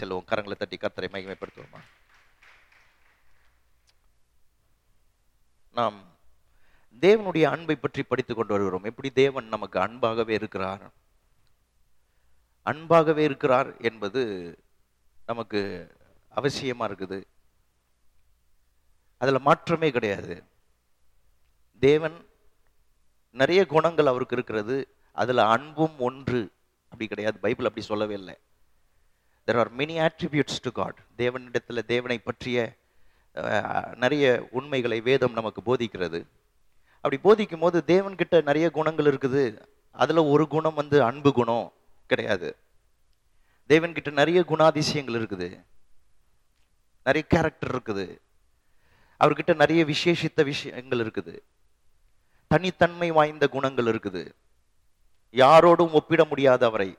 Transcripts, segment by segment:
செல்வோம் கரங்களை தட்டி கர்த்தரை மகிமைப்படுத்துவோமா? நாம் தேவனுடைய அன்பை பற்றி படித்துக் கொண்டு வருகிறோம். எப்படி தேவன் நமக்கு அன்பாகவே இருக்கிறார்? அன்பாகவே இருக்கிறார் என்பது நமக்கு அவசியமா இருக்குது. அதுல மாற்றமே கிடையாது. தேவன் நிறைய குணங்கள் அவருக்கு இருக்கிறது. அதுல அன்பும் ஒன்று. அப்படி கிடையாது. பைபிள் அப்படி சொல்லவே இல்லை. There are many attributes to God தேவனிடத்தில் தேவனை பற்றிய நிறைய உண்மைகளை வேதம் நமக்கு போதிக்கிறது. அப்படி போதிக்கும் போது தேவன்கிட்ட நிறைய குணங்கள் இருக்குது. அதில் ஒரு குணம் வந்து அன்பு குணம் கிடையாது. தேவன்கிட்ட நிறைய குணாதிசயங்கள் இருக்குது. நிறைய கேரக்டர் இருக்குது. அவர்கிட்ட நிறைய விசேஷித்த விஷயங்கள் இருக்குது. தனித்தன்மை வாய்ந்த குணங்கள் இருக்குது. யாரோடும் ஒப்பிட முடியாத அவரை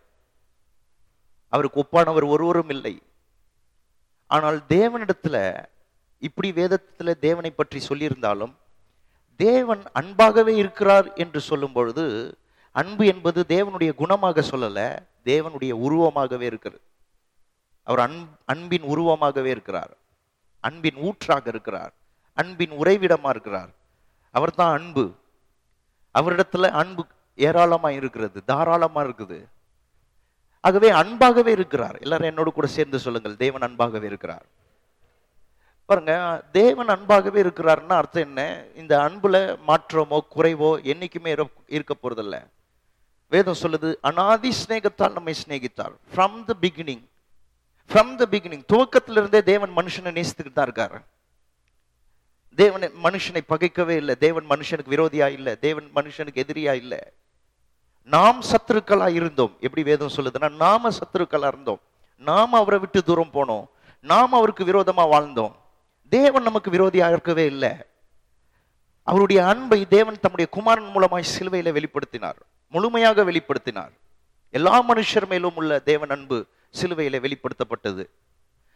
அவருக்கு ஒப்பானவர் ஒருவரும் இல்லை. ஆனால் தேவனிடத்துல இப்படி வேதத்துல தேவனை பற்றி சொல்லியிருந்தாலும் தேவன் அன்பாகவே இருக்கிறார் என்று சொல்லும் பொழுது அன்பு என்பது தேவனுடைய குணமாக சொல்லல தேவனுடைய உருவமாகவே இருக்கிறது. அவர் அன் அன்பின் உருவமாகவே இருக்கிறார். அன்பின் ஊற்றாக இருக்கிறார். அன்பின் உறைவிடமா இருக்கிறார். அவர்தான் அன்பு. அவரிடத்துல அன்பு ஏராளமா இருக்கிறது தாராளமா இருக்குது. ஆகவே அன்பாகவே இருக்கிறார். எல்லாரும் என்னோடு கூட சேர்ந்து சொல்லுங்கள் தேவன் அன்பாகவே இருக்கிறார். பாருங்க தேவன் அன்பாகவே இருக்கிறாருன்னா அர்த்தம் என்ன? இந்த அன்புல மாற்றமோ குறைவோ என்னைக்குமே இருக்க போறதில்ல. வேதம் சொல்லுது அனாதி சிநேகத்தால் நம்மை சிநேகித்தார். From the beginning from the beginning துவக்கத்திலிருந்தே தேவன் மனுஷனை நேசித்துக்கிட்டு தான் இருக்காரு. தேவன் மனுஷனை பகைக்கவே இல்லை. தேவன் மனுஷனுக்கு விரோதியா இல்லை. தேவன் மனுஷனுக்கு எதிரியா இல்லை. நாம் சத்துருக்களா இருந்தோம். எப்படி வேதம் சொல்லுதுன்னா நாம சத்துருக்களா இருந்தோம். நாம அவரை விட்டு தூரம் போனோம். நாம் அவருக்கு விரோதமா வாழ்ந்தோம். தேவன் நமக்கு விரோதியா இருக்கவே இல்லை. அவருடைய அன்பை தேவன் தம்முடைய குமாரன் மூலமாய் சிலுவையில வெளிப்படுத்தினார். முழுமையாக வெளிப்படுத்தினார். எல்லா மனுஷர் மேலும் உள்ள தேவன் அன்பு சிலுவையில வெளிப்படுத்தப்பட்டது.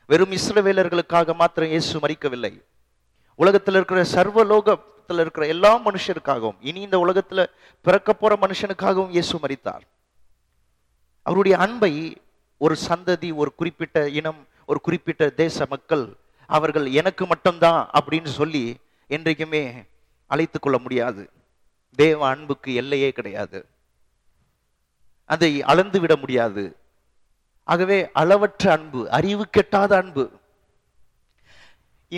வெறும் இஸ்ரவேலர்களுக்காக மாத்திரம் இயேசு மறிக்கவில்லை. உலகத்தில் இருக்கிற சர்வலோகத்தில் இருக்கிற எல்லா மனுஷருக்காகவும் இனி இந்த உலகத்துல பிறக்க போற மனுஷனுக்காகவும் இயேசு மறித்தார் அவருடைய அன்பை ஒரு சந்ததி ஒரு குறிப்பிட்ட இனம் ஒரு குறிப்பிட்ட தேச மக்கள் அவர்கள் எனக்கு மட்டும்தான் அப்படின்னு சொல்லி என்றைக்குமே அழைத்து கொள்ள முடியாது. தேவ அன்புக்கு எல்லையே கிடையாது. அதை அளந்து விட முடியாது. ஆகவே அளவற்ற அன்பு அறிவு கெட்டாத அன்பு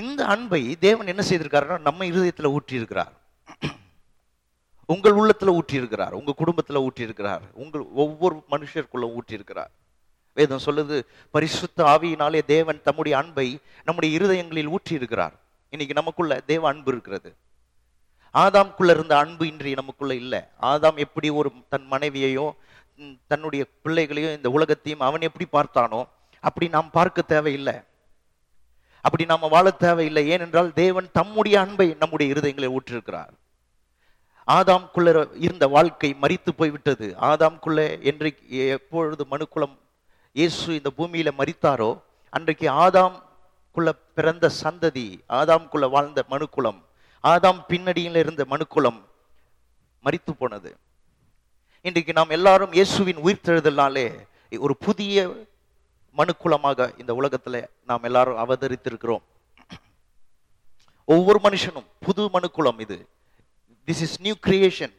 இந்த அன்பை தேவன் என்ன செய்திருக்காருன்னா நம்ம இருதயத்தில் ஊற்றி இருக்கிறார் உங்கள் உள்ளத்துல ஊற்றி இருக்கிறார் உங்க குடும்பத்துல ஊற்றி இருக்கிறார் உங்கள் ஒவ்வொரு மனுஷருக்குள்ள ஊற்றி இருக்கிறார் வேதம் சொல்லுது பரிசுத்த ஆவியினாலே தேவன் தம்முடைய அன்பை நம்முடைய இருதயங்களில் ஊற்றி இருக்கிறார் இன்னைக்கு நமக்குள்ள தேவ அன்பு இருக்கிறது. ஆதாம்குள்ள இருந்த அன்பு இன்றைய நமக்குள்ள இல்லை. ஆதாம் எப்படி ஒரு தன் மனைவியையோ தன்னுடைய பிள்ளைகளையோ இந்த உலகத்தையும் அவன் எப்படி பார்த்தானோ அப்படி நாம் பார்க்க தேவையில்லை. அப்படி நாம வாழ தேவையில்லை. ஏனென்றால் தேவன் தம்முடைய அன்பை நம்முடைய இருதயங்களை ஊற்றிருக்கிறார். ஆதாம்குள்ள இருந்த வாழ்க்கை மறித்து போய்விட்டது. ஆதாம்குள்ள என்றைக்கு எப்பொழுது மனுக்குலம் இயேசு இந்த பூமியில மறித்தாரோ அன்றைக்கு ஆதாம்குள்ள பிறந்த சந்ததி ஆதாம்குள்ள வாழ்ந்த மனுக்குளம் ஆதாம் பின்னடியில் இருந்த மனுக்குளம் மறித்து போனது. இன்றைக்கு நாம் எல்லாரும் இயேசுவின் உயிர்த்தெழுதலாலே ஒரு புதிய மனுக்குலமாக இந்த உலகத்துல நாம் எல்லாரும் அவதரித்திருக்கிறோம். ஒவ்வொரு மனுஷனும் புது மனுக்குலம் இது. This is new creation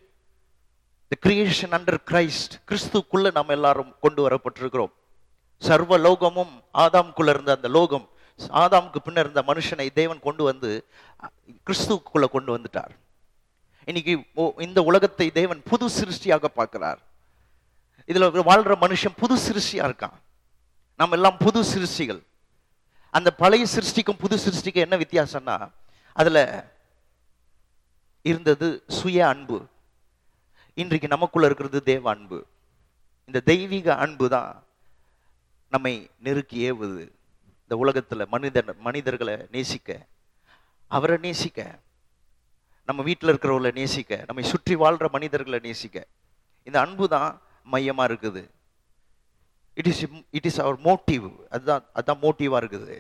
the creation under Christ கிறிஸ்துக்குள்ள நாம் எல்லாரும் கொண்டு வரப்பட்டிருக்கிறோம். சர்வ லோகமும் ஆதாம்குள்ள இருந்த அந்த லோகம் ஆதாமுக்கு பின்ன இருந்த மனுஷனை தேவன் கொண்டு வந்து கிறிஸ்துக்குள்ள கொண்டு வந்துட்டார். இன்னைக்கு ஓ- இந்த உலகத்தை தேவன் புது சிருஷ்டியாக பார்க்கிறார். இதுல வாழ்ற மனுஷன் புது சிருஷ்டியா இருக்கான். நம்ம எல்லாம் புது சிருஷ்டிகள். அந்த பழைய சிருஷ்டிக்கும் புது சிருஷ்டிக்கும் என்ன வித்தியாசம்னா அதுல இருந்தது சுய அன்பு. இன்றைக்கு நமக்குள்ள இருக்கிறது தேவ அன்பு. இந்த தெய்வீக அன்பு தான் நம்மை நெருக்கி ஏவுது. இந்த உலகத்துல மனிதர் மனிதர்களை நேசிக்க அவரை நேசிக்க நம்ம வீட்டில் இருக்கிறவங்களை நேசிக்க நம்மை சுற்றி வாழ்ற மனிதர்களை நேசிக்க. இந்த அன்பு தான் மையமா இருக்குது. It is it is our motive அதுதான் அதுதான் மோட்டிவாக இருக்குது.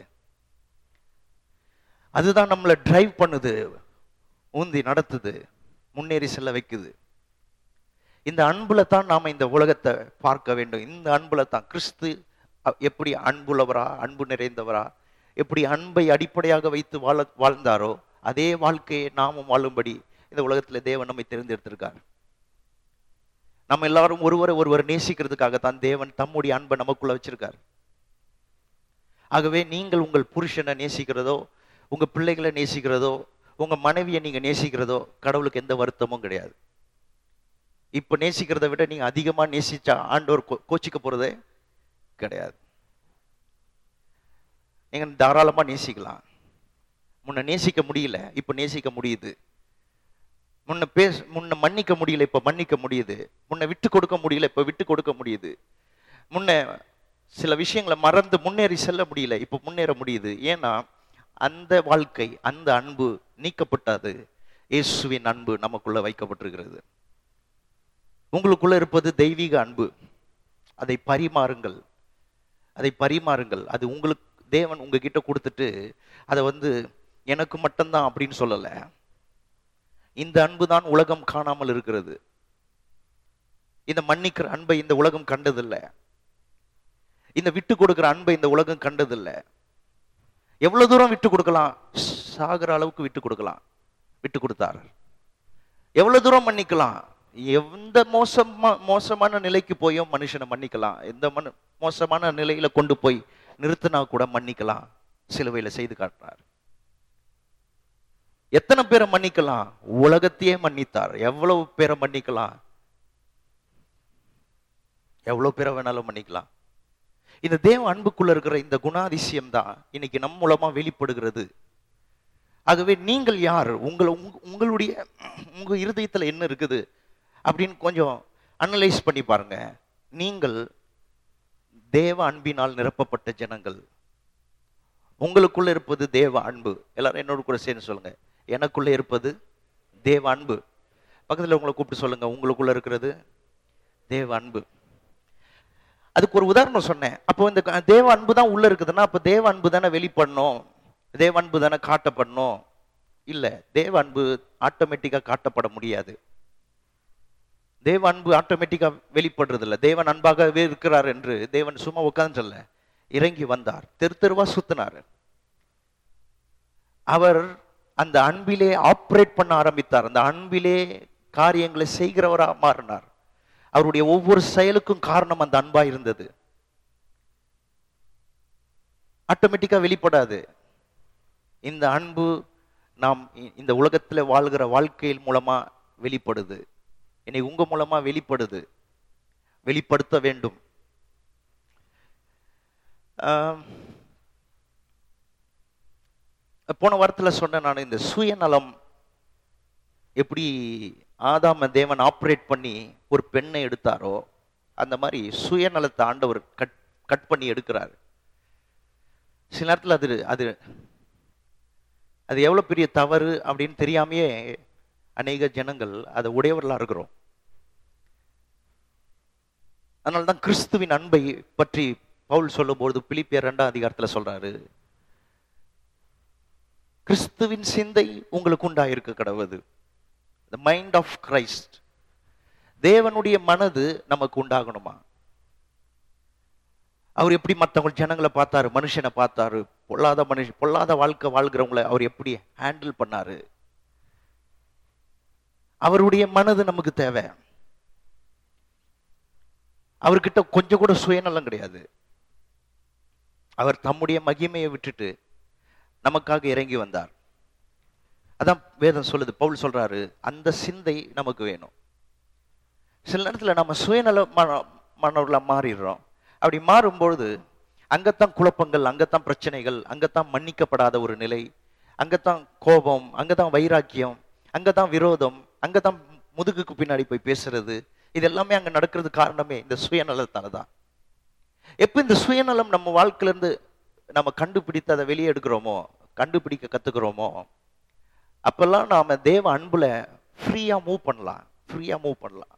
அதுதான் நம்மளை டிரைவ் பண்ணுது ஊந்தி நடத்துது முன்னேறி செல்ல வைக்குது. இந்த அன்புல தான் நாம இந்த உலகத்தை பார்க்க வேண்டும். இந்த அன்புல தான் கிறிஸ்து எப்படி அன்புள்ளவரா அன்பு நிறைந்தவரா எப்படி அன்பை அடிப்படையாக வைத்து வாழ வாழ்ந்தாரோ அதே வாழ்க்கையை நாமும் வாழும்படி இந்த உலகத்துல தேவன் நம்மை தெரிந்தெடுத்திருக்கார். நம்ம எல்லாரும் ஒருவரை ஒருவர் நேசிக்கிறதுக்காகத்தான் தேவன் தம்முடைய அன்பை நமக்குள்ள வச்சிருக்கார். ஆகவே நீங்கள் உங்கள் புருஷனை நேசிக்கிறதோ உங்க பிள்ளைகளை நேசிக்கிறதோ உங்க மனைவியை நீங்க நேசிக்கிறதோ கடவுளுக்கு எந்த வருத்தமும் கிடையாது. இப்ப நேசிக்கிறத விட நீங்க அதிகமா நேசிச்சா ஆண்டவர் கோ- கோச்சிக்க போறதே கிடையாது. நீங்க தாராளமா நேசிக்கலாம். முன்ன நேசிக்க முடியல இப்ப நேசிக்க முடியுது. முன்ன பேச முன்ன மன்னிக்க முடியல இப்ப மன்னிக்க முடியுது. முன்ன விட்டு கொடுக்க முடியல இப்ப விட்டு கொடுக்க முடியுது. முன்ன சில விஷயங்களை மறந்து முன்னேறி செல்ல முடியல இப்ப முன்னேற முடியுது. ஏன்னா அந்த வாழ்க்கை அந்த அன்பு நீக்கப்பட்டது. இயேசுவின் அன்பு நமக்குள்ள வைக்கப்பட்டிருக்கிறது. உங்களுக்குள்ள இருப்பது தெய்வீக அன்பு. அதை பரிமாறுங்கள். அதை பரிமாறுங்கள். அது உங்களுக்கு தேவன் உங்ககிட்ட கொடுத்துட்டு அதை வந்து எனக்கு மட்டும்தான் அப்படின்னு சொல்லலை. இந்த அன்பு தான் உலகம் காணாமல் இருக்கிறது. இந்த மன்னிக்கிற அன்பை இந்த உலகம் கண்டதில்லை. இந்த விட்டு கொடுக்கிற அன்பை இந்த உலகம் கண்டதில்லை. எவ்வளவு தூரம் விட்டு கொடுக்கலாம்? சாகிற அளவுக்கு விட்டு கொடுக்கலாம். விட்டு கொடுத்தார். எவ்வளவு தூரம் மன்னிக்கலாம்? எந்த மோசமா மோசமான நிலைக்கு போயும் மனுஷனை மன்னிக்கலாம். எந்த மனு மோசமான நிலையில கொண்டு போய் நிறுத்தினா கூட மன்னிக்கலாம். சிலுவையில செய்து காட்டுறார். எத்தனை பேரை மன்னிக்கலாம்? உலகத்தையே மன்னித்தார். எவ்வளவு பேரை மன்னிக்கலாம்? எவ்வளவு பேரை வேணாலும் மன்னிக்கலாம். இந்த தேவ அன்புக்குள்ள இருக்கிற இந்த குணாதிசயம் தான் இன்னைக்கு நம் மூலமா வெளிப்படுகிறது. ஆகவே நீங்கள் யார்? உங்களை உங் உங்களுடைய உங்க இருதயத்துல என்ன இருக்குது? அப்படின்னு கொஞ்சம் அனலைஸ் பண்ணி பாருங்க. நீங்கள் தேவ அன்பினால் நிரப்பப்பட்ட ஜனங்கள். உங்களுக்குள்ள இருப்பது தேவ அன்பு. எல்லாரும் என்னோட கூட சேர்ந்து சொல்லுங்க. எனக்குள்ளே இருப்பது தேவ அன்பு. பக்கத்துல உங்களை கூப்பிட்டு சொல்லுங்க உங்களுக்குள்ள இருக்கிறது தேவ அன்பு. அதுக்கு ஒரு உதாரணம் சொன்னேன். அப்போ இந்த தேவ அன்பு தான் உள்ள இருக்குதுன்னா அப்போ தேவ அன்பு தானே வெளிப்படணும்? தேவ அன்பு தானே காட்டப்படணும்? இல்லை தேவ அன்பு ஆட்டோமேட்டிக்கா காட்டப்பட முடியாது. தேவ அன்பு ஆட்டோமேட்டிக்கா வெளிப்படுறது இல்லை தேவன் அன்பாகவே இருக்கிறார் என்று தேவன் சும்மா உட்கார்ந்து இறங்கி வந்தார். தெரு தெருவா சுத்தினார். அவர் அந்த அன்பிலே ஆப்ரேட் பண்ண ஆரம்பித்தார். அந்த அன்பிலே காரியங்களை செய்கிறவராக மாறினார். அவருடைய ஒவ்வொரு செயலுக்கும் காரணம் அந்த அன்பா இருந்தது. ஆட்டோமேட்டிக்கா வெளிப்படாது. இந்த அன்பு நாம் இந்த உலகத்தில் வாழ்கிற வாழ்க்கையில் மூலமா வெளிப்படுது. என்னை உங்க மூலமா வெளிப்படுது. வெளிப்படுத்த வேண்டும். ஆஹ் போன வாரத்தில் சொன்னேன் நான் இந்த சுயநலம் எப்படி ஆதாம தேவன் ஆப்ரேட் பண்ணி ஒரு பெண்ணை எடுத்தாரோ அந்த மாதிரி சுயநலத்தை ஆண்டவர் கட் கட் பண்ணி எடுக்கிறார். சில நேரத்தில் அது அது அது எவ்வளவு பெரிய தவறு அப்படின்னு தெரியாமையே அநேக ஜனங்கள் அதை உடையவர்களாக இருக்கிறோம். அதனால தான் கிறிஸ்துவின் அன்பை பற்றி பவுல் சொல்லும்போது பிலிப்பியர் ரெண்டாம் அதிகாரத்தில் சொல்றாரு. கிறிஸ்துவின் சிந்தை உங்களுக்கு உண்டாயிருக்க கடவுது த மைண்ட் ஆஃப் கிரைஸ்ட் தேவனுடைய மனது நமக்கு உண்டாகணுமா? அவர் எப்படி மற்றவங்க ஜனங்களை பார்த்தாரு மனுஷனை பார்த்தாரு பொல்லாத மனுஷ பொல்லாத வாழ்க்கை வாழ்கிறவங்களை அவர் எப்படி ஹேண்டில் பண்ணாரு? அவருடைய மனது நமக்கு தேவை. அவர்கிட்ட கொஞ்சம் கூட சுயநலம் கிடையாது. அவர் தம்முடைய மகிமையை விட்டுட்டு நமக்காக இறங்கி வந்தார். அதான் வேதம் சொல்லுது பவுல் சொல்றாரு அந்த சிந்தை நமக்கு வேணும். சில நேரத்தில் நம்ம சுயநல மனவர்களாக மாறிடுறோம். அப்படி மாறும்பொழுது அங்கத்தான் குழப்பங்கள் அங்கத்தான் பிரச்சனைகள் அங்கத்தான் மன்னிக்கப்படாத ஒரு நிலை அங்கத்தான் கோபம் அங்கதான் வைராக்கியம் அங்கதான் விரோதம் அங்கதான் முதுகுக்கு பின்னாடி போய் பேசுறது இது எல்லாமே அங்க நடக்கிறது காரணமே இந்த சுயநலத்தால தான். எப்ப இந்த சுயநலம் நம்ம வாழ்க்கையிலேருந்து நம்ம கண்டுபிடித்து அதை வெளியே எடுக்கிறோமோ கண்டுபிடிக்க கற்றுக்கிறோமோ அப்பெல்லாம் நாம் தேவ அன்பில் ஃப்ரீயாக மூவ் பண்ணலாம் ஃப்ரீயாக மூவ் பண்ணலாம்.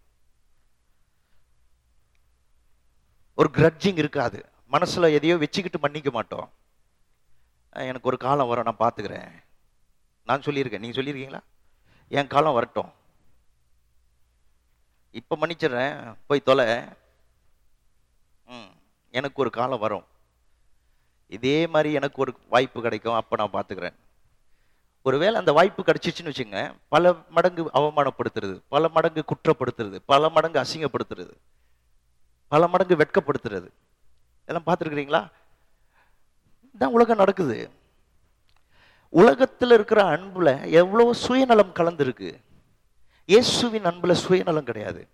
ஒரு கிரட்ஜிங் இருக்காது. மனசில் எதையோ வச்சுக்கிட்டு மன்னிக்க மாட்டோம். எனக்கு ஒரு காலம் வரும் நான் பார்த்துக்கிறேன் நான் சொல்லியிருக்கேன். நீங்கள் சொல்லியிருக்கீங்களா? என் காலம் வரட்டும். இப்போ மன்னிச்சிடுறேன் போய் தொலை. ம் எனக்கு ஒரு காலம் வரும். இதே மாதிரி எனக்கு ஒரு வாய்ப்பு கிடைக்கும் அப்போ நான் பார்த்துக்கிறேன் ஒருவேளை அந்த வாய்ப்பு கிடைச்சிச்சுன்னு வச்சுங்க பல மடங்கு அவமானப்படுத்துறது பல மடங்கு குற்றப்படுத்துறது பல மடங்கு அசிங்கப்படுத்துறது பல மடங்கு வெட்கப்படுத்துறது. இதெல்லாம் பார்த்துருக்குறீங்களா இதான் உலகம் நடக்குது. உலகத்தில் இருக்கிற அன்புல எவ்வளோ சுயநலம் கலந்துருக்கு. இயேசுவின் அன்புல சுயநலம் கிடையாது.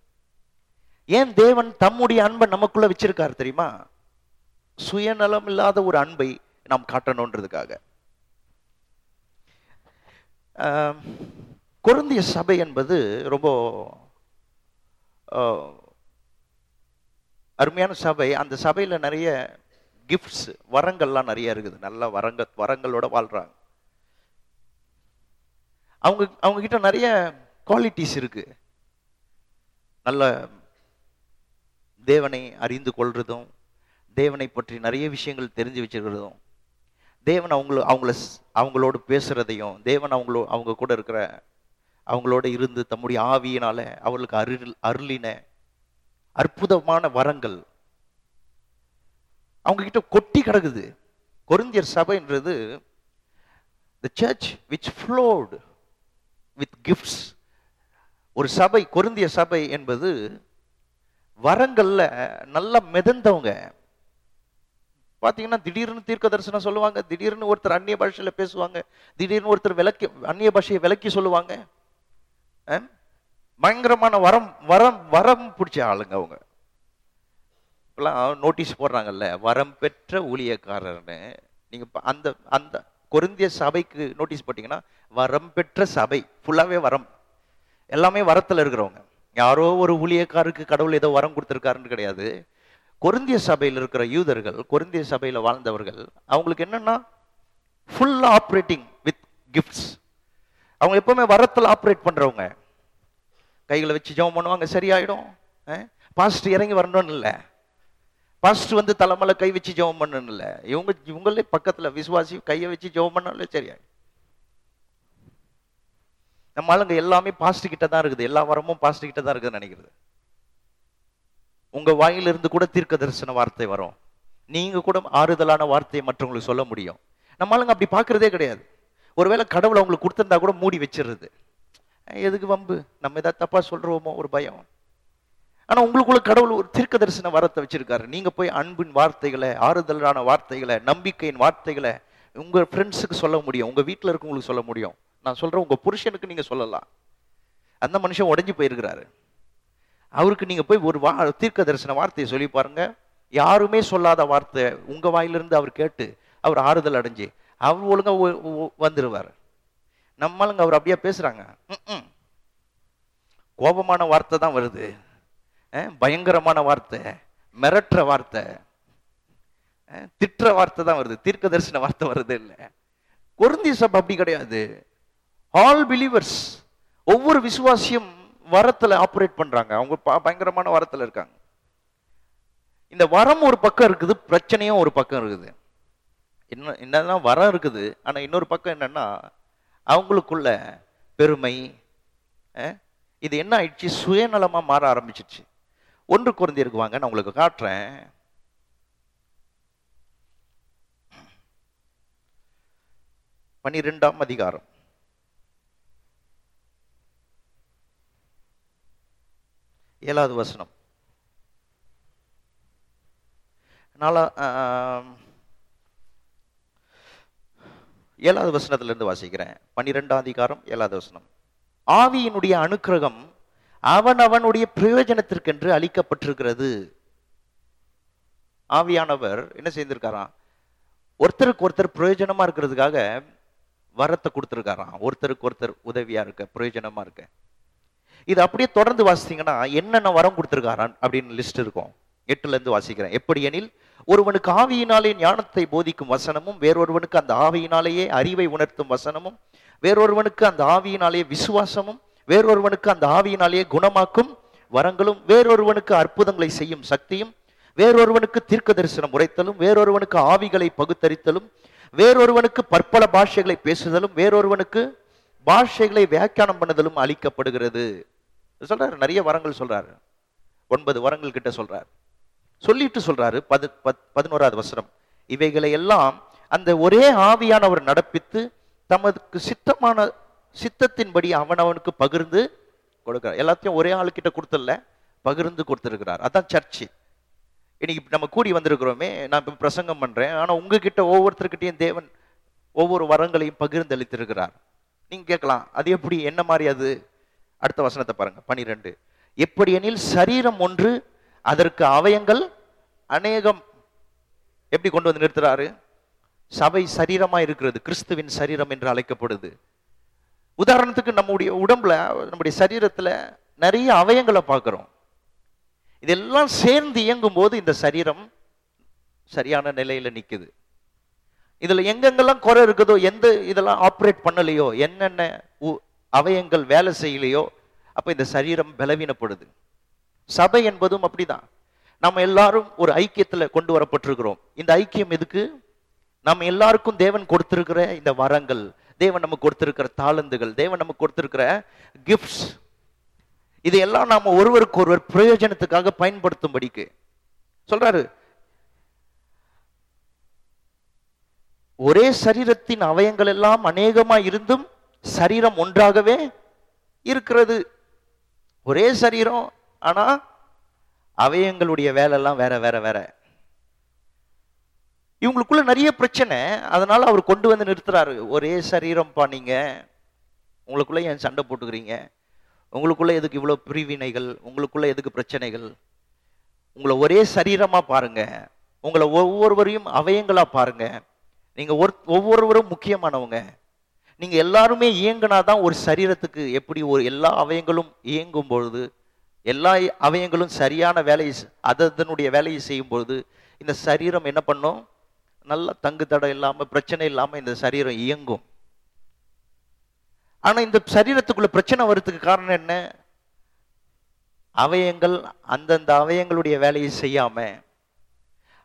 ஏன் தேவன் தம்முடைய அன்பை நமக்குள்ள வச்சிருக்காரு தெரியுமா? சுயநலம் இல்லாத ஒரு அன்பை நாம் காட்டணுன்றதுக்காக. குருந்திய சபை என்பது ரொம்ப அருமையான சபை. அந்த சபையில் நிறைய கிஃப்ட்ஸ் வரங்கள்லாம் நிறைய இருக்குது. நல்ல வரங்க வரங்களோட வாழ்கிறாங்க அவங்க அவங்கக்கிட்ட நிறைய குவாலிட்டிஸ் இருக்கு. நல்ல தேவனை அறிந்து கொள்றதும் தேவனை பற்றி நிறைய விஷயங்கள் தெரிஞ்சு வச்சிருக்கிறதும் தேவன் அவங்கள அவங்கள அவங்களோடு பேசுகிறதையும் தேவன் அவங்களோ அவங்க கூட இருக்கிற அவங்களோட இருந்து தம்முடைய ஆவியினால அவர்களுக்கு அருள் அருளின அற்புதமான வரங்கள். அவங்க கிட்ட கொட்டி கிடக்குது. கொருந்தியர் சபைன்றது the church which flowed with gifts ஒரு சபை கொருந்திய சபை என்பது வரங்கள்ல நல்லா மிதந்தவங்க. பாத்தீங்கன்னா திடீர்னு தீர்க்க தரிசனம் சொல்லுவாங்க. திடீர்னு ஒருத்தர் அந்நிய பாஷையில் பேசுவாங்க. திடீர்னு ஒருத்தர் விளக்கி அந்நிய பாஷையை விளக்கி சொல்லுவாங்க. அஹ்? பயங்கரமான வரம் வரம் வரம் பிடிச்ச ஆளுங்க அவங்க. இப்பெல்லாம் நோட்டீஸ் போடுறாங்கல்ல வரம் பெற்ற ஊழியக்காரர்னு. நீங்க அந்த அந்த கொருந்திய சபைக்கு நோட்டீஸ் போட்டீங்கன்னா வரம் பெற்ற சபை ஃபுல்லாவே வரம். எல்லாமே வரத்துல இருக்கிறவங்க. யாரோ ஒரு ஊழியக்காருக்கு கடவுள் ஏதோ வரம் கொடுத்துருக்காருன்னு கிடையாது. கொருந்திய சபையில் இருக்கிற யூதர்கள் கொருந்திய சபையில் வாழ்ந்தவர்கள் அவங்களுக்கு என்னன்னா ஃபுல் ஆப்ரேட்டிங் வித் கிஃப்ட்ஸ் அவங்க எப்பவுமே வரத்தில் ஆப்ரேட் பண்றவங்க. கைகளை வச்சு ஜெபம் பண்ணுவாங்க சரியாயிடும். பாஸ்ட் இறங்கி வரணும்னு இல்லை. பாஸ்ட் வந்து தலைமலை கை வச்சு ஜெபம் பண்ணணும் இல்லை. இவங்க இவங்களே பக்கத்தில் விசுவாசி கையை வச்சு ஜெபம் பண்ணாலே சரியாயிடும். நம்ம ஆளுங்க எல்லாமே பாஸ்ட் கிட்ட தான் இருக்குது. எல்லா வரமும் பாஸ்ட் கிட்ட தான் இருக்குதுன்னு நினைக்கிறது. உங்க வாயிலிருந்து கூட தீர்க்க தரிசன வார்த்தை வரும். நீங்க கூட ஆறுதலான வார்த்தையை மற்றவங்களுக்கு சொல்ல முடியும். நம்ம ஆளுங்க அப்படி பார்க்கறதே கிடையாது. ஒருவேளை கடவுளை அவங்களுக்கு கொடுத்துருந்தா கூட மூடி வச்சிடுறது எதுக்கு வம்பு? நம்ம ஏதாவது தப்பா சொல்றோமோ? ஒரு பயம். ஆனா உங்களுக்குள்ள கடவுள் ஒரு தீர்க்க தரிசன வரத்தை வச்சிருக்காரு. நீங்க போய் அன்பின் வார்த்தைகளை ஆறுதலான வார்த்தைகளை நம்பிக்கையின் வார்த்தைகளை உங்க ஃப்ரெண்ட்ஸுக்கு சொல்ல முடியும். உங்க வீட்டில் இருக்கவங்களுக்கு சொல்ல முடியும். நான் சொல்றேன் உங்க புருஷனுக்கு நீங்க சொல்லலாம். அந்த மனுஷன் உடஞ்சி போயிருக்கிறாரு. அவருக்கு நீங்க போய் ஒரு வா தீர்க்க தரிசன வார்த்தையை சொல்லி பாருங்க. யாருமே சொல்லாத வார்த்தை உங்க வாயிலிருந்து அவர் கேட்டு அவர் ஆறுதல் அடைஞ்சு அவர் ஒழுங்கா வந்துடுவார் நம்மளுங்க அவர் அப்படியே பேசுறாங்க. கோபமான வார்த்தை தான் வருது. பயங்கரமான வார்த்தை மிரட்டுற வார்த்தை. திட்டுற வார்த்தை தான் வருது. தீர்க்க தரிசன வார்த்தை வருது இல்லை. குருந்தி சபை அப்படி கிடையாது. ஆல் பிலீவர்ஸ் ஒவ்வொரு விசுவாசியும் வரத்துல ஆப்ரேட் பண்றாங்க. அவங்க ப- பயங்கரமான வரத்துல இருக்காங்க. இந்த வரம் ஒரு பக்கம் இருக்குது பிரச்சனையும் ஒரு பக்கம் இருக்குது. என்ன என்னதான் வரம் இருக்குது ஆனா இன்னொரு பக்கம் என்னன்னா அவங்களுக்குள்ள பெருமை இது என்ன ஆயிடுச்சு? சுயநலமா மாற ஆரம்பிச்சிடுச்சு ஒன்று குறைந்திருக்கு வாங்க நான் உங்களுக்கு காட்டுறேன். பனிரெண்டாம் அதிகாரம். ஏழாவது வசனம். நாலா ஏழாவது வசனத்துல இருந்து வாசிக்கிறேன். பன்னிரெண்டாம் அதிகாரம் ஏழாவது வசனம். ஆவியினுடைய அனுக்கிரகம் அவன் அவனுடைய பிரயோஜனத்திற்கென்று அளிக்கப்பட்டிருக்கிறது. ஆவியானவர் என்ன செய்திருக்காராம்? ஒருத்தருக்கு ஒருத்தர் பிரயோஜனமா இருக்கிறதுக்காக வரத்தை கொடுத்துருக்காராம். ஒருத்தருக்கு ஒருத்தர் உதவியா இருக்க பிரயோஜனமா இருக்க. இது அப்படியே தொடர்ந்து வாசித்தீங்கன்னா என்னென்ன வரம் கொடுத்துருக்காரான் அப்படின்னு லிஸ்ட் இருக்கும். எட்டுல இருந்து வாசிக்கிறேன். எப்படி எனில் ஒருவனுக்கு ஆவியினாலே ஞானத்தை போதிக்கும் வசனமும் வேறொருவனுக்கு அந்த ஆவியினாலேயே அறிவை உணர்த்தும் வசனமும் வேறொருவனுக்கு அந்த ஆவியினாலேயே விசுவாசமும் வேறொருவனுக்கு அந்த ஆவியினாலேயே குணமாக்கும் வரங்களும் வேறொருவனுக்கு அற்புதங்களை செய்யும் சக்தியும் வேறொருவனுக்கு தீர்க்க தரிசனம் உரைத்தலும் வேறொருவனுக்கு ஆவிகளை பகுத்தறித்தலும் வேறொருவனுக்கு பற்பல பாஷைகளை பேசுதலும் வேறொருவனுக்கு பாஷைகளை வியாக்கியானம் பண்ணுதலும் அளிக்கப்படுகிறது. சொல்றாரு நிறைய வரங்கள் சொல்றாரு. ஒன்பது வரங்கள் கிட்ட சொல்றாரு. சொல்லிட்டு சொல்றாரு பது பத்- பதினோராவது வசனம். இவைகளை எல்லாம் அந்த ஒரே ஆவியானவர் நடப்பித்து தமதுக்கு சித்தமான சித்தத்தின்படி அவனவனுக்கு பகிர்ந்து கொடுக்கிறார். எல்லாத்தையும் ஒரே ஆளுக்கிட்ட கொடுத்தல பகிர்ந்து கொடுத்துருக்கிறார். அதான் சர்ச்சு. இன்னைக்கு நம்ம கூடி வந்திருக்கிறோமே நான் இப்போ பிரசங்கம் பண்றேன். ஆனா உங்ககிட்ட ஒவ்வொருத்தர்கிட்டயும் தேவன் ஒவ்வொரு வரங்களையும் பகிர்ந்தளித்திருக்கிறார் நீங்க கேட்கலாம் அது எப்படி என்ன மாதிரி அது? அடுத்த வசனத்தை பாருங்க பனிரெண்டு. எப்படி எனில் சரீரம் ஒன்று அதற்கு அவயங்கள் அநேகம். எப்படி கொண்டு வந்து நிறுத்துறாரு? சபை சரீரமா இருக்கிறது கிறிஸ்துவின் சரீரம் என்று அழைக்கப்படுது. உதாரணத்துக்கு நம்முடைய உடம்புல நம்முடைய சரீரத்துல நிறைய அவயங்களை பார்க்கிறோம். இதெல்லாம் சேர்ந்து இயங்கும் போது இந்த சரீரம் சரியான நிலையில நிக்குது. இதுல எங்கெங்கெல்லாம் குறை இருக்குதோ எந்த இதெல்லாம் ஆப்ரேட் பண்ணலையோ என்னென்ன உ- அவயங்கள் வேலை செய்யலையோ அப்ப இந்த சரீரம் பலவீனப்படுது. சபை என்பதும் அப்படிதான். நம்ம எல்லாரும் ஒரு ஐக்கியத்துல கொண்டு வரப்பட்டிருக்கிறோம். இந்த ஐக்கியம் எதுக்கு? நம்ம எல்லாருக்கும் தேவன் கொடுத்திருக்கிற இந்த வரங்கள் தேவன் நமக்கு கொடுத்திருக்கிற தாளந்துகள் தேவன் நமக்கு கொடுத்திருக்கிற கிஃப்ட்ஸ் இதையெல்லாம் நாம ஒருவருக்கு ஒருவர் பிரயோஜனத்துக்காக பயன்படுத்தும்படிக்கு. சொல்றாரு. ஒரே சரீரத்தின் அவயங்கள் எல்லாம் அநேகமா இருந்தும் சரீரம் ஒன்றாகவே இருக்கிறது. ஒரே சரீரம் ஆனால் அவயங்களுடைய வேலைலாம் வேற வேற வேற. இவங்களுக்குள்ள நிறைய பிரச்சனை. அதனால அவர் கொண்டு வந்து நிறுத்துறாரு. ஒரே சரீரம்ப்பா நீங்க. உங்களுக்குள்ள ஏன் சண்டை போட்டுக்கிறீங்க? உங்களுக்குள்ள எதுக்கு இவ்வளோ பிரிவினைகள்? உங்களுக்குள்ள எதுக்கு பிரச்சனைகள்? உங்களை ஒரே சரீரமா பாருங்க. உங்களை ஒவ்வொருவரையும் அவயங்களா பாருங்க. நீங்க ஒரு ஒவ்வொருவரும் முக்கியமானவங்க. நீங்கள் எல்லாருமே இயங்குனாதான் ஒரு சரீரத்துக்கு எப்படி ஒரு எல்லா அவயங்களும் இயங்கும் பொழுது எல்லா அவயங்களும் சரியான வேலையை அதனுடைய வேலையை செய்யும் பொழுது இந்த சரீரம் என்ன பண்ணும்? நல்ல தங்கு தடம் இல்லாமல் பிரச்சனை இல்லாமல் இந்த சரீரம் இயங்கும். ஆனால் இந்த சரீரத்துக்குள்ள பிரச்சனை வர்றதுக்கு காரணம் என்ன? அவயங்கள் அந்தந்த அவயங்களுடைய வேலையை செய்யாம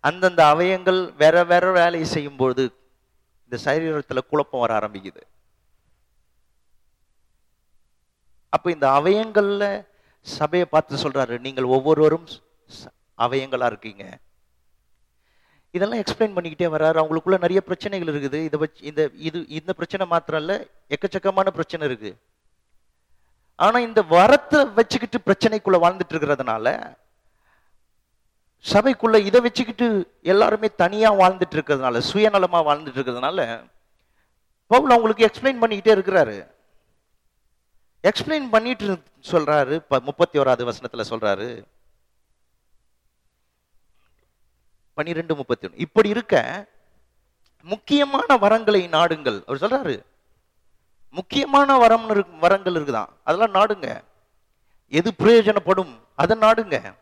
அந்தந்த அவயங்கள் வேற வேற வேலையை செய்யும்பொழுது இந்த சரீரத்தில் குழப்பம் வர ஆரம்பிக்குது. அப்போ இந்த அவயங்களில் சபையை பார்த்து சொல்றாரு நீங்கள் ஒவ்வொருவரும் அவயங்களாக அவயங்களா இருக்கீங்க. இதெல்லாம் எக்ஸ்பிளைன் பண்ணிக்கிட்டே வர்றாரு. அவங்களுக்குள்ள நிறைய பிரச்சனைகள் இருக்குது. இதை வச்சு இந்த இது இந்த பிரச்சனை மாத்திரம் இல்லை எக்கச்சக்கமான பிரச்சனை இருக்கு. ஆனா இந்த வரத்தை வச்சுக்கிட்டு பிரச்சனைக்குள்ள வாழ்ந்துட்டு இருக்கிறதுனால சபைக்குள்ள இதை வச்சுக்கிட்டு எல்லாருமே தனியா வாழ்ந்துட்டு இருக்கிறதுனால சுயநலமா வாழ்ந்துட்டு இருக்கிறதுனால பவுல் அவங்களுக்கு எக்ஸ்பிளைன் பண்ணிக்கிட்டே இருக்கிறாரு. எக்ஸ்பிளைன் பண்ணிட்டு சொல்றாரு ப- முப்பத்தி ஓராவது வசனத்துல சொல்றாரு. பனிரெண்டு முப்பத்தி ஒன்று இப்படி இருக்க முக்கியமான வரங்களை நாடுங்கள். அவர் சொல்றாரு முக்கியமான வரம் வரங்கள் இருக்குதான். அதெல்லாம் நாடுங்க. எது பிரயோஜனப்படும் அதை நாடுங்க.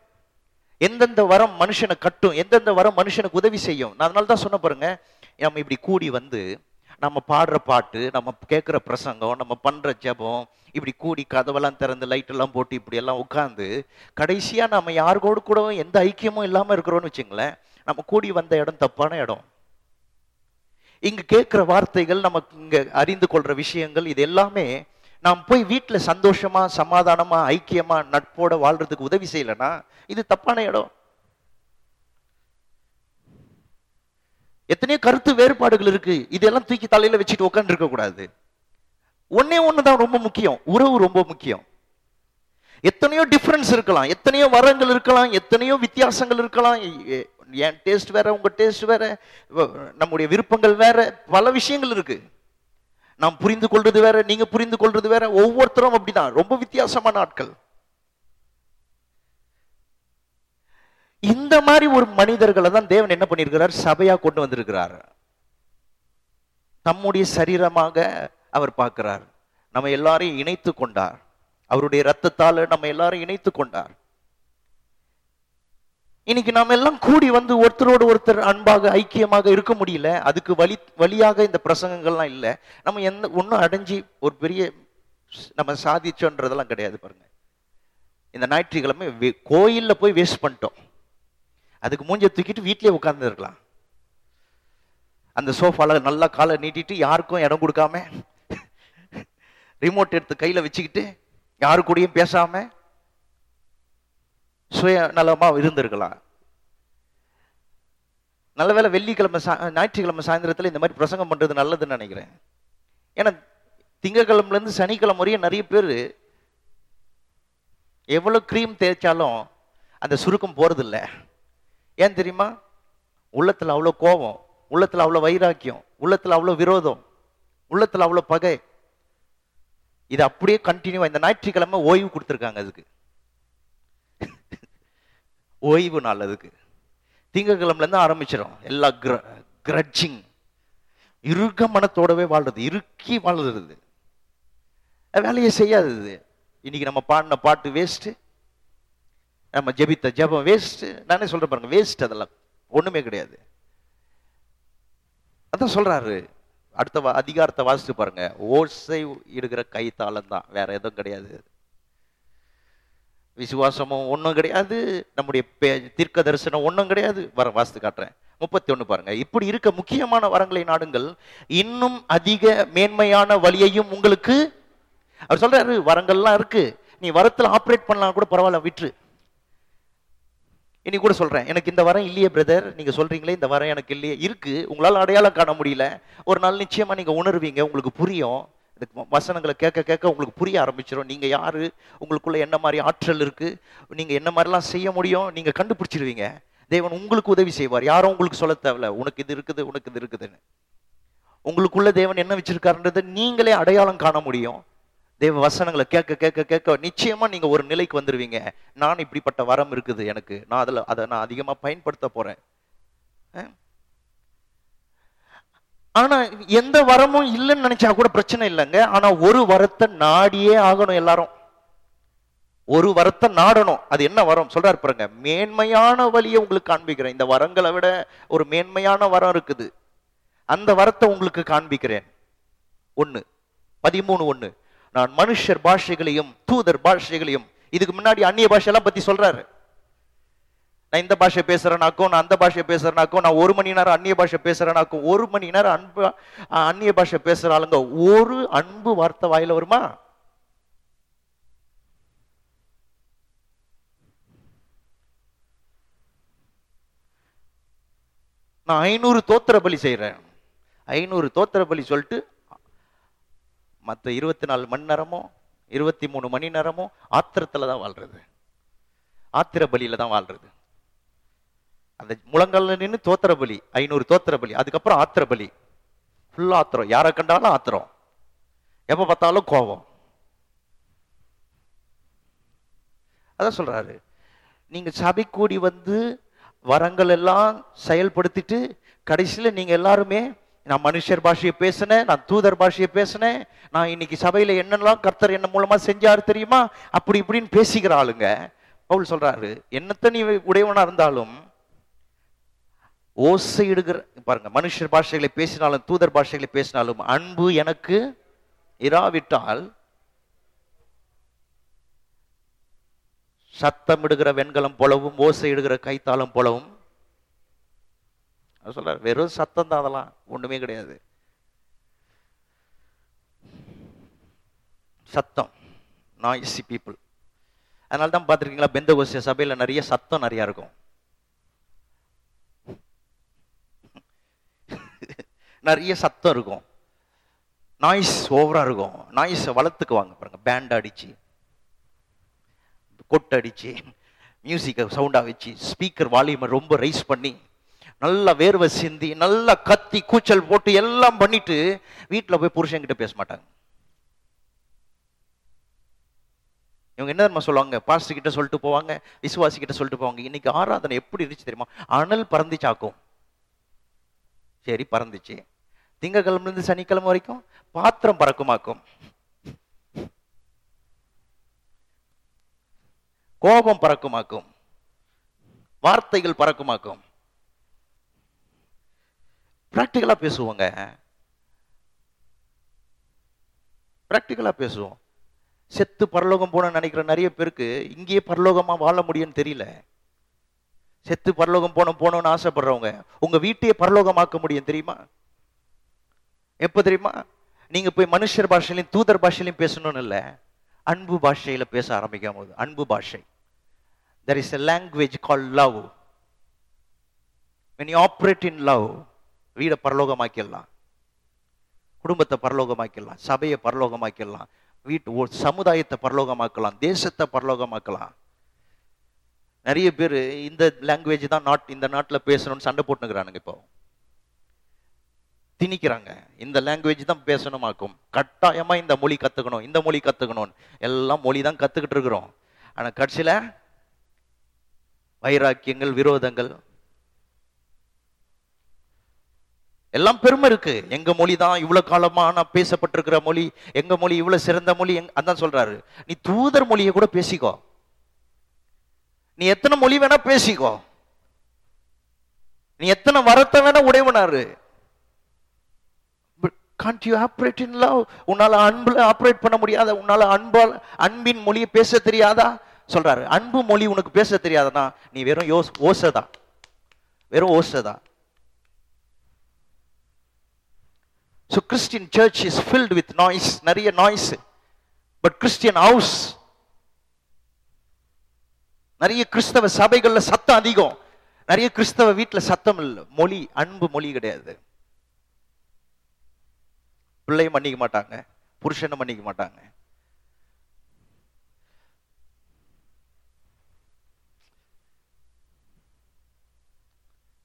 எந்தெந்த வரம் மனுஷனை கட்டும் எந்தெந்த வரம் மனுஷனுக்கு உதவி செய்யும். நான் அதனால தான் சொன்ன பாருங்க நம்ம இப்படி கூடி வந்து நம்ம பாடுற பாட்டு நம்ம கேட்குற பிரசங்கம் நம்ம பண்ணுற ஜெபம் இப்படி கூடி கதவெல்லாம் திறந்து லைட்டெல்லாம் போட்டு இப்படி எல்லாம் உட்காந்து கடைசியாக நம்ம யாருக்கோடு கூட எந்த ஐக்கியமும் இல்லாமல் இருக்கிறோம்னு வச்சுங்களேன் நம்ம கூடி வந்த இடம் தப்பான இடம். இங்கே கேட்குற வார்த்தைகள் நமக்கு இங்கே அறிந்து கொள்கிற விஷயங்கள் இது எல்லாமே நாம் போய் வீட்டில் சந்தோஷமா சமாதானமாக ஐக்கியமாக நட்போட வாழ்கிறதுக்கு உதவி செய்யலைன்னா இது தப்பான இடம். எத்தனையோ கருத்து வேறுபாடுகள் இருக்கு. இதெல்லாம் தூக்கி தலையில வச்சுட்டு உட்காந்து இருக்க கூடாது. ஒன்னே ஒண்ணுதான் ரொம்ப முக்கியம். உறவு ரொம்ப முக்கியம். எத்தனையோ டிஃபரன்ஸ் இருக்கலாம். எத்தனையோ வரங்கள் இருக்கலாம். எத்தனையோ வித்தியாசங்கள் இருக்கலாம். என் டேஸ்ட் வேற உங்க டேஸ்ட் வேற நம்முடைய விருப்பங்கள் வேற பல விஷயங்கள் இருக்கு. நாம் புரிந்து கொள்றது வேற நீங்க புரிந்து கொள்றது வேற ஒவ்வொருத்தரும் அப்படிதான். ரொம்ப வித்தியாசமான ஆட்கள். இந்த மாதிரி ஒரு மனிதர்களை தான் தேவன் என்ன பண்ணியிருக்கிறார்? சபையா கொண்டு வந்திருக்கிறார். தம்முடைய சரீரமாக அவர் பார்க்கிறார். நம்ம எல்லாரையும் இணைத்து கொண்டார். அவருடைய ரத்தத்தால் நம்ம எல்லாரும் இணைத்து கொண்டார். இன்னைக்கு நாம் எல்லாம் கூடி வந்து ஒருத்தரோடு ஒருத்தர் அன்பாக ஐக்கியமாக இருக்க முடியல. அதுக்கு வழி வழியாக இந்த பிரசங்கங்கள்லாம் இல்லை. நம்ம எந்த ஒன்றும் அடைஞ்சு ஒரு பெரிய நம்ம சாதிச்சோன்றதெல்லாம் கிடையாது பாருங்க. இந்த ஞாயிற்றுக்கிழமை வே- போய் வேஸ்ட் பண்ணிட்டோம். அதுக்கு மூஞ்ச தூக்கிட்டு வீட்டிலே உட்கார்ந்து இருக்கலாம் அந்த சோஃபால நல்லா காலை நீட்டிட்டு யாருக்கும் இடம் கொடுக்காம ரிமோட் எடுத்து கையில் வச்சுக்கிட்டு யாரு கூடயும் பேசாம சுயநலமாக இருந்திருக்கலாம். நல்ல வேளை வெள்ளிக்கிழமை சா ஞாயிற்றுக்கிழமை சாயந்தரத்தில் இந்த மாதிரி பிரசங்கம் பண்ணுறது நல்லதுன்னு நினைக்கிறேன். ஏன்னா திங்கக்கிழமைலேருந்து சனிக்கிழமை வரையும் நிறைய பேர் எவ்வளோ க்ரீம் தேய்ச்சாலும் அந்த சுருக்கம் போகிறதில்ல ஏன் தெரியுமா? உள்ளத்தில் அவ்வளோ கோபம் உள்ளத்தில் அவ்வளோ வைராக்கியம் உள்ளத்தில் அவ்வளோ விரோதம் உள்ளத்தில் அவ்வளோ பகை. இது அப்படியே கண்டினியூ இந்த ஞாயிற்றுக்கிழமை ஓய்வு கொடுத்துருக்காங்க அதுக்கு. ஓய்வு நாள் அதுக்கு. திங்கக்கிழமைலேருந்து ஆரம்பிச்சிடும் எல்லா கிர கிரட்ஜிங் இருக்க மனத்தோடவே வாழ்றது இறுக்கி வாழ்றது. வேலையை செய்யாது இது இன்னைக்கு நம்ம பாடின பாட்டு வேஸ்ட்டு நம்ம ஜெபித்த ஜெபம் வேஸ்ட் நானே சொல்றேன் பாருங்க வேஸ்ட் அதெல்லாம். ஒண்ணுமே கிடையாது. அதான் சொல்றாரு. அடுத்த வா- அதிகாரத்தை வாசித்து பாருங்க. ஓசை இடுகிற கைத்தாளம் தான். வேற எதுவும் கிடையாது. விசுவாசமும் ஒன்றும் கிடையாது. நம்முடைய பே- தீர்க்க தரிசனம் ஒன்றும் கிடையாது. வர வாசித்து காட்டுறேன். முப்பத்தி ஒன்று பாருங்க. இப்படி இருக்க முக்கியமான வரங்களை நாடுங்கள். இன்னும் அதிக மேன்மையான வழியையும் உங்களுக்கு அவர் சொல்றாரு வரங்கள்லாம் இருக்கு. நீ வரத்தில் ஆப்ரேட் பண்ணலாம் கூட பரவாயில்ல விட்டுரு. இனி கூட சொல்கிறேன் எனக்கு இந்த வரம் இல்லையே பிரதர் நீங்கள் சொல்கிறீங்களே இந்த வரம் எனக்கு இல்லையே. இருக்குது உங்களால் அடையாளம் காண முடியல. ஒரு நாள் நிச்சயமாக நீங்கள் உணர்வீங்க உங்களுக்கு புரியும். இந்த வசனங்களை கேட்க கேட்க உங்களுக்கு புரிய ஆரம்பிச்சிடும் நீங்கள் யார்? உங்களுக்குள்ள என்ன மாதிரி ஆற்றல் இருக்குது நீங்கள் என்ன மாதிரிலாம் செய்ய முடியும்? நீங்கள் கண்டுபிடிச்சிருவீங்க. தேவன் உங்களுக்கு உதவி செய்வார். யாரும் உங்களுக்கு சொல்ல தேவையில்ல. உனக்கு இது இருக்குது உனக்கு இது இருக்குதுன்னு. உங்களுக்குள்ள தேவன் என்ன வச்சிருக்காருன்றதை நீங்களே அடையாளம் காண முடியும். தேவ வசனங்களை கேட்க கேட்க கேட்க நிச்சயமா நீங்க ஒரு நிலைக்கு வந்துருவீங்க. நான் இப்படிப்பட்ட வரம் இருக்குது எனக்கு. நான் அதுல அதை நான் அதிகமா பயன்படுத்த போறேன். ஆனா எந்த வரமும் இல்லைன்னு நினைச்சா கூட பிரச்சனை இல்லைங்க. ஆனா ஒரு வரத்தை நாடியே ஆகணும் எல்லாரும். ஒரு வரத்தை நாடணும். அது என்ன வரம்? சொல்றாரு பாருங்க. மேன்மையான வழியை உங்களுக்கு காண்பிக்கிறேன். இந்த வரங்களை விட ஒரு மேன்மையான வரம் இருக்குது. அந்த வரத்தை உங்களுக்கு காண்பிக்கிறேன். ஒண்ணு. பதிமூணு ஒண்ணு. நான் மனுஷர் பாஷைகளையும் தூதர் பாஷைகளையும் இதுக்கு முன்னாடி அந்நிய பாஷையெல்லாம் பத்தி சொல்றாரு. நான் இந்த பாஷை பேசுறேனாக்கும் நான் அந்த பாஷை பேசுறேனாக்கும் நான் ஒரு மணி நேரம் அந்நிய பாஷை பேசுறேனாக்கும் ஒரு மணி நேரம் அன்பு அந்நிய பாஷை பேசுற ஆளுங்க ஒரு அன்பு வார்த்தை வாயில வருமா? நான் ஐநூறு தோத்திர பலி செய்யறேன் ஐநூறு தோத்திர பலி சொல்லிட்டு மற்ற இருபத்தி நாலு மணி நேரமோ இருபத்தி மூணு மணி நேரமோ ஆத்திரத்தில் தான் வாழ்றது. ஆத்திர பலியில தான் வாழ்றது. அந்த முழங்கால நின்று தோத்திர பலி ஐநூறு தோத்திர பலி அதுக்கப்புறம் ஆத்திர பலி. ஃபுல்லாக ஆத்திரம். யாரை கண்டாலும் ஆத்திரம். எப்போ பார்த்தாலும் கோபம். அதான் சொல்றாரு. நீங்க சபை கூடி வந்து வரங்கள் எல்லாம் செயல்படுத்திட்டு கடைசியில் நீங்க எல்லாருமே நான் மனுஷர் பாஷையை பேசினேன் நான் தூதர் பாஷையை பேசினேன் நான் இன்னைக்கு சபையில என்னெல்லாம் கர்த்தர் என்ன மூலமா செஞ்சாரு தெரியுமா? அப்படி இப்படின்னு பேசிக்கிற ஆளுங்க. பவுல் சொல்றாரு என்னத்தனி நீ உடையவனா இருந்தாலும் ஓசை பாருங்க மனுஷர் பாஷைகளை பேசினாலும் தூதர் பாஷைகளை பேசினாலும் அன்பு எனக்கு இராவிட்டால் சத்தமிடுகிற வெண்கலம் போலவும் ஓசை இடுகிற கைத்தாளம் போலவும் அவர் வெறும் சத்தம் தான் அதெல்லாம் ஒண்ணுமே கிடையாது. சத்தம். நாய்ஸி பீப்புள் அதனால தான் பார்த்துருக்கீங்களா பெந்த சபையில நிறைய சத்தம் நிறைய இருக்கும். நிறைய சத்தம் இருக்கும். நாய்ஸ் ஓவரா இருக்கும். நாய்ஸை வளர்த்துக்குவாங்க பாருங்க. பேண்ட் அடிச்சு அடித்து மியூசிக்கை சவுண்டாக வச்சு ஸ்பீக்கர் வால்யூமை ரொம்ப ரைஸ் பண்ணி நல்லா வேர்வை சிந்தி நல்லா கத்தி கூச்சல் போட்டு எல்லாம் பண்ணிட்டு வீட்டில் போய் புருஷன்கிட்ட பேச மாட்டாங்க. இவங்க என்ன தெரியுமா சொல்லுவாங்க? பாஸ்டர் கிட்ட சொல்லிட்டு போவாங்க விசுவாசி கிட்ட சொல்லிட்டு போவாங்க. இன்னைக்கு ஆராதனை எப்படி இருந்துச்சு தெரியுமா? அனல் பறந்துச்சாக்கும் சரி பறந்துச்சு. திங்கக்கிழமை இருந்து சனிக்கிழமை வரைக்கும் பாத்திரம் பறக்குமாக்கும். கோபம் பறக்குமாக்கும். வார்த்தைகள் பறக்குமாக்கும். ப்ராக்டிக்கலாக பேசுவோங்க. ப்ராக்டிக்கலாக பேசுவோம். செத்து பரலோகம் போன நினைக்கிற நிறைய பேருக்கு இங்கேயே பரலோகமா வாழ முடியும்னு தெரியல. செத்து பரலோகம் போனோம் போனோம்னு ஆசைப்படுறவங்க உங்க வீட்டையே பரலோகமாக்க முடியும் தெரியுமா? எப்போ தெரியுமா? நீங்க போய் மனுஷர் பாஷையிலையும் தூதர் பாஷையிலையும் பேசணும்னு இல்லை. அன்பு பாஷையில பேச ஆரம்பிக்கும் போது அன்பு பாஷை. There is a language call love when you operate in love வீடை பரலோகமாக்கிடலாம். குடும்பத்தை பரலோகமாக்கிடலாம். சபையை பரலோகமாக்கிடலாம். வீட்டு சமுதாயத்தை பரலோகமாக்கலாம். தேசத்தை பரலோகமாக்கலாம். நிறைய பேர் இந்த லாங்குவேஜ் தான் நாட் இந்த நாட்டில் பேசணும்னு சண்டை போட்டுக்கிறானுங்க இப்போ. திணிக்கிறாங்க. இந்த லாங்குவேஜ் தான் பேசணுமாக்கும். கட்டாயமா இந்த மொழி கத்துக்கணும் இந்த மொழி கத்துக்கணும் எல்லாம் மொழி தான் கத்துக்கிட்டு இருக்கிறோம். ஆனா கடைசியில வைராக்கியங்கள் விரோதங்கள் எல்லாம் பெருமை இருக்கு. எங்க மொழி தான் இவ்வளவு காலமா நான் பேசப்பட்டிருக்கிற மொழி எங்க மொழி இவ்வளவு சிறந்த மொழி அதான் சொல்றாரு. நீ தூதர் மொழியை கூட பேசிக்கோ. நீ எத்தனை மொழி வேணா பேசிக்கோ. நீ எத்தனை வரத்தை வேணா உடையவனாரு. Can't you operate in love உன்னால அன்புல ஆப்ரேட் பண்ண முடியாத? உன்னால அன்பால் அன்பின் மொழியை பேச தெரியாதா? சொல்றாரு. அன்பு மொழி உனக்கு பேச தெரியாதனா நீ வெறும் யோஸ் ஓசதா வெறும் ஓசதா so Christian church is filled with noise நிறைய நாய்ஸ் பட் கிறிஸ்டியன் ஹவுஸ் நிறைய கிறிஸ்தவ சபைகள்ல சத்தம் அதிகம். நிறைய கிறிஸ்தவ வீட்டுல சத்தம் இல்லை. மொழி அன்பு மொழி கிடையாது. பிள்ளையும் மன்னிக்க மாட்டாங்க. புருஷனும் மன்னிக்க மாட்டாங்க.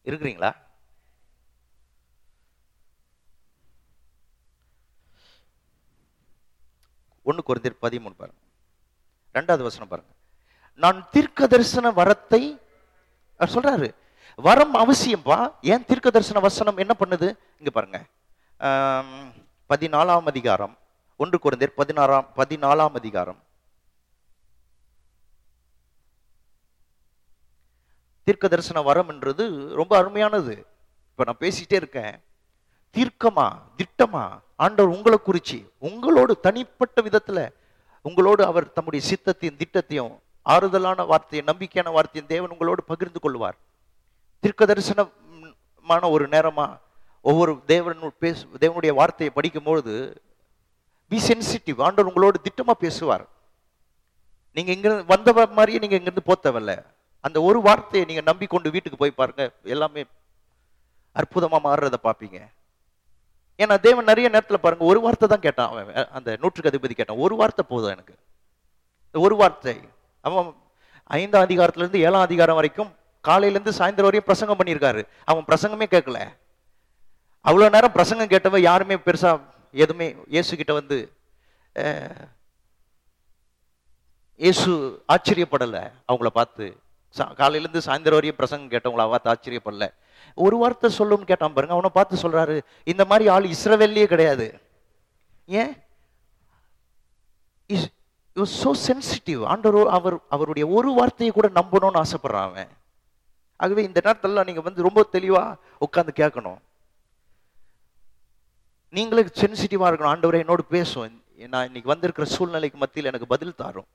இருக்கிறீங்களா? ஒன்று குறைந்தர் பதிமூணு பாருங்க. ரெண்டாவது வசனம் பாருங்க. நான் தீர்க்க தரிசன வரத்தை சொல்றாரு வரம் அவசியம்பா. ஏன் தீர்க்க தரிசன வசனம் என்ன பண்ணுது? இங்க பாருங்க. பதினாலாம் அதிகாரம் ஒன்று குறைந்தர் பதினாறாம் பதினாலாம் அதிகாரம். தீர்க்க தரிசன வரம் என்றது ரொம்ப அருமையானது. இப்ப நான் பேசிட்டே இருக்கேன். தீர்க்கமா திட்டமா ஆண்டவர் உங்களை குறிச்சு உங்களோடு தனிப்பட்ட விதத்துல உங்களோடு அவர் தம்முடைய சித்தத்தையும் திட்டத்தையும் ஆறுதலான வார்த்தையை நம்பிக்கையான வார்த்தையும் தேவன் உங்களோடு பகிர்ந்து கொள்வார். திருக்க தரிசனமான ஒரு நேரமா ஒவ்வொரு தேவன் பேச தேவனுடைய வார்த்தையை படிக்கும்பொழுது பி சென்சிட்டிவ் ஆண்டவர் உங்களோடு திட்டமா பேசுவார். நீங்க இங்க வந்த மாதிரியே நீங்க இங்கிருந்து போத்தவல்ல அந்த ஒரு வார்த்தையை நீங்க நம்பிக்கொண்டு வீட்டுக்கு போய் பாருங்க எல்லாமே அற்புதமா மாறுறத பார்ப்பீங்க. ஏன்னா தேவன் நிறைய நேரத்துல பாருங்க ஒரு வார்த்தை தான் கேட்டான் அவன் அந்த நூற்றுக்கு அதிபதி கேட்டான். ஒரு வார்த்தை போதும் எனக்கு. ஒரு வார்த்தை. அவன் ஐந்தாம் அதிகாரத்துல இருந்து ஏழாம் அதிகாரம் வரைக்கும் காலையில இருந்து சாயந்தரம் வரையும் பிரசங்கம் பண்ணியிருக்காரு. அவன் பிரசங்கமே கேட்கல. அவ்வளோ நேரம் பிரசங்கம் கேட்டவன் யாருமே பெருசா எதுவுமே இயேசு கிட்ட வந்து இயேசு ஆச்சரியப்படல. அவங்கள பார்த்து சா- காலையிலேருந்து சாயந்தரம் வரையும் பிரசங்கம் கேட்டவங்கள பார்த்து ஆச்சரியப்படல. ஒரு வார்த்தை சொல்லுன்னு கேட்டான் பாருங்க. அவனை பார்த்து சொல்றாரு இந்த மாதிரி ஆள் இஸ்ரவேல்லையே கிடையாது. ஏன்? சோ சென்சிட்டிவ் ஆண்டவர் அவர் அவருடைய ஒரு வார்த்தையை கூட நம்பணும்னு ஆசைப்படுறான் அவன். ஆகவே இந்த நேரத்துல நீங்க வந்து ரொம்ப தெளிவா உட்கார்ந்து கேட்கணும். நீங்களுக்கு சென்சிட்டிவா இருக்கணும். ஆண்டவரை என்னோடு பேசும். நான் இன்னைக்கு வந்திருக்கிற சூழ்நிலைக்கு மத்தியில் எனக்கு பதில் தாரும்.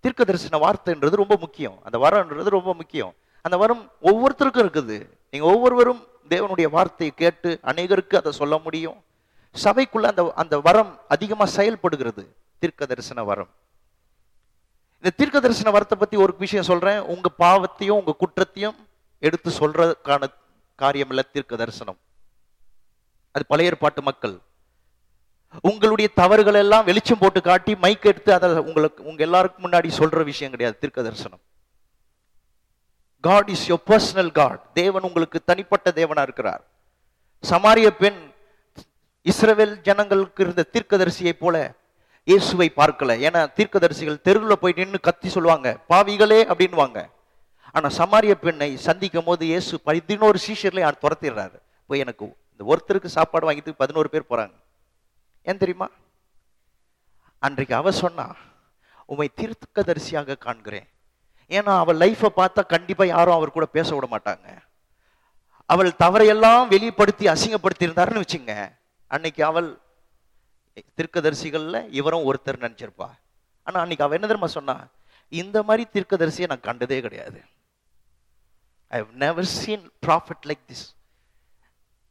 தீர்க்க தரிசன வார்த்தைன்றது ரொம்ப முக்கியம். அந்த வரன்றது ரொம்ப முக்கியம். அந்த வரம் ஒவ்வொருத்தருக்கும் இருக்குது. நீங்க ஒவ்வொருவரும் தேவனுடைய வார்த்தையை கேட்டு அநேகருக்கு அதை சொல்ல முடியும். சபைக்குள்ள அந்த அந்த வரம் அதிகமா செயல்படுகிறது. தீர்க்க தரிசன வரம். இந்த தீர்க்க தரிசன வரத்தை பத்தி ஒரு விஷயம் சொல்றேன். உங்க பாவத்தையும் உங்க குற்றத்தையும் எடுத்து சொல்றதுக்கான காரியம் இல்ல தீர்க்க தரிசனம் அது பழைய ஏற்பாட்டு மக்கள். உங்களுடைய தவறுகள் எல்லாம் வெளிச்சம் போட்டு காட்டி மைக் எடுத்து அதை உங்களுக்கு உங்க எல்லாருக்கும் முன்னாடி சொல்ற விஷயம் கிடையாது தீர்க்க தரிசனம் God is your personal God தேவன் உங்களுக்கு தனிப்பட்ட தேவனா இருக்கிறார். சமாரிய பெண் இஸ்ரவேல் ஜனங்களுக்கு இருந்த தீர்க்கதரிசியை போல இயேசுவை பார்க்கல. ஏன்னா தீர்க்கதரிசிகள் தெருவில் போய் நின்று கத்தி சொல்லுவாங்க. பாவிகளே அப்படின்வாங்க ஆனா சமாரிய பெண்ணை சந்திக்கும் போது இயேசு பதினோரு சீஷர்லையும் துரத்திடுறாரு. போய் எனக்கு இந்த ஒருத்தருக்கு சாப்பாடு வாங்கிட்டு பதினோரு பேர் போறாங்க. ஏன் தெரியுமா? அன்றைக்கு அவ சொன்னா உமை தீர்க்கதரிசியாக காண்கிறேன். ஏன்னா அவள் லைஃப்பை பார்த்தா கண்டிப்பா யாரும் அவர் கூட பேச விட மாட்டாங்க. அவள் தவறையெல்லாம் வெளிப்படுத்தி அசிங்கப்படுத்தி இருந்தாருன்னு வச்சுங்க அன்னைக்கு அவள் திருக்கதரிசிகளில் இவரும் ஒருத்தர் நினச்சிருப்பா. ஆனா அன்னைக்கு அவள் என்ன தெரியுமா சொன்னா இந்த மாதிரி திருக்கதரிசியை நான் கண்டதே கிடையாது. I have never seen prophet like this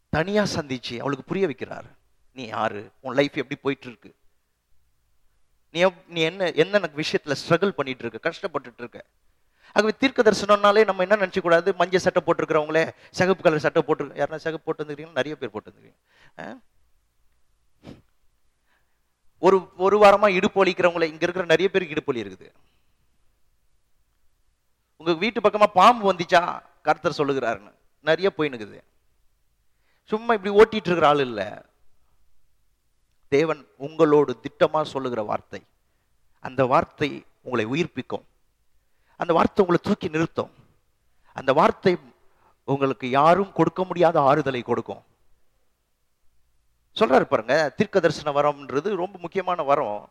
தனியா சந்திச்சு அவளுக்கு புரிய வைக்கிறார். நீ யாரு? உன் லைஃப் எப்படி போயிட்டு இருக்கு நீ எப்- நீ என்ன என்ன விஷயத்துல ஸ்ட்ரகிள் பண்ணிட்டு இருக்க கஷ்டப்பட்டுட்டு இருக்க ஆகவே தீர்க்க தரிசனம்னாலே நம்ம என்ன நினச்சிக்கூடாது? மஞ்சள் சட்டை போட்டிருக்கிறவங்களே சிகப்பு கலர் சட்டை போட்டு யாருன்னா சிகப்பு போட்டு நிறைய பேர் போட்டு ஒரு ஒரு வாரமா இடுப்பு வலிக்கிறவங்களே இங்க இருக்கிற நிறைய பேருக்கு இடுப்பு வலி இருக்குது. உங்க வீட்டு பக்கமா பாம்பு வந்துச்சா? கருத்தர் சொல்லுகிறாருன்னு. நிறைய போயினுக்குது சும்மா இப்படி ஓட்டிட்டு இருக்கிற ஆள் இல்ல. தேவன் உங்களோடு திட்டமா சொல்லுகிற வார்த்தை. அந்த வார்த்தை உங்களை உயிர்ப்பிக்கும். அந்த வார்த்தை உங்களை தூக்கி நிறுத்தும். அந்த வார்த்தை உங்களுக்கு யாரும் கொடுக்க முடியாத ஆறுதலை கொடுக்கும். சொல்றாரு பாருங்க தீர்க்க தரிசன வரம்ன்றது ரொம்ப முக்கியமான வரம்.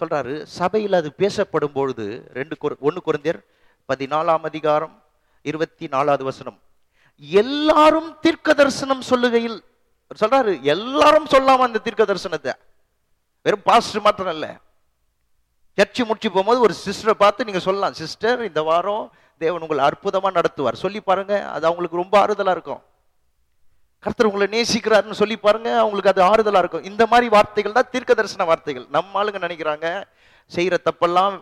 சொல்றாரு சபையில் அது பேசப்படும் பொழுது ரெண்டு கொரு- குறைந்தர் பதினாலாம் அதிகாரம் இருபத்தி நாலாவது வசனம். எல்லாரும் தீர்க்க தரிசனம் சொல்லுகையில் சொல்றாரு எல்லாரும் சொல்லாம அந்த தீர்க்க தரிசனத்தை. வெறும் பாஸ்டர் மாத்திரம் இல்ல சர்ச்சு முடிச்சு போகும்போது ஒரு சிஸ்டரை பார்த்து நீங்கள் சொல்லலாம் சிஸ்டர் இந்த வாரம் தேவன் உங்களை அற்புதமாக நடத்துவார். சொல்லி பாருங்க அது அவங்களுக்கு ரொம்ப ஆறுதலாக இருக்கும். கர்த்தர் உங்களை நேசிக்கிறாருன்னு சொல்லி பாருங்க அவங்களுக்கு அது ஆறுதலாக இருக்கும். இந்த மாதிரி வார்த்தைகள் தான் தீர்க்க தரிசன வார்த்தைகள். நம்ம ஆளுங்க நினைக்கிறாங்க செய்கிற தப்பெல்லாம்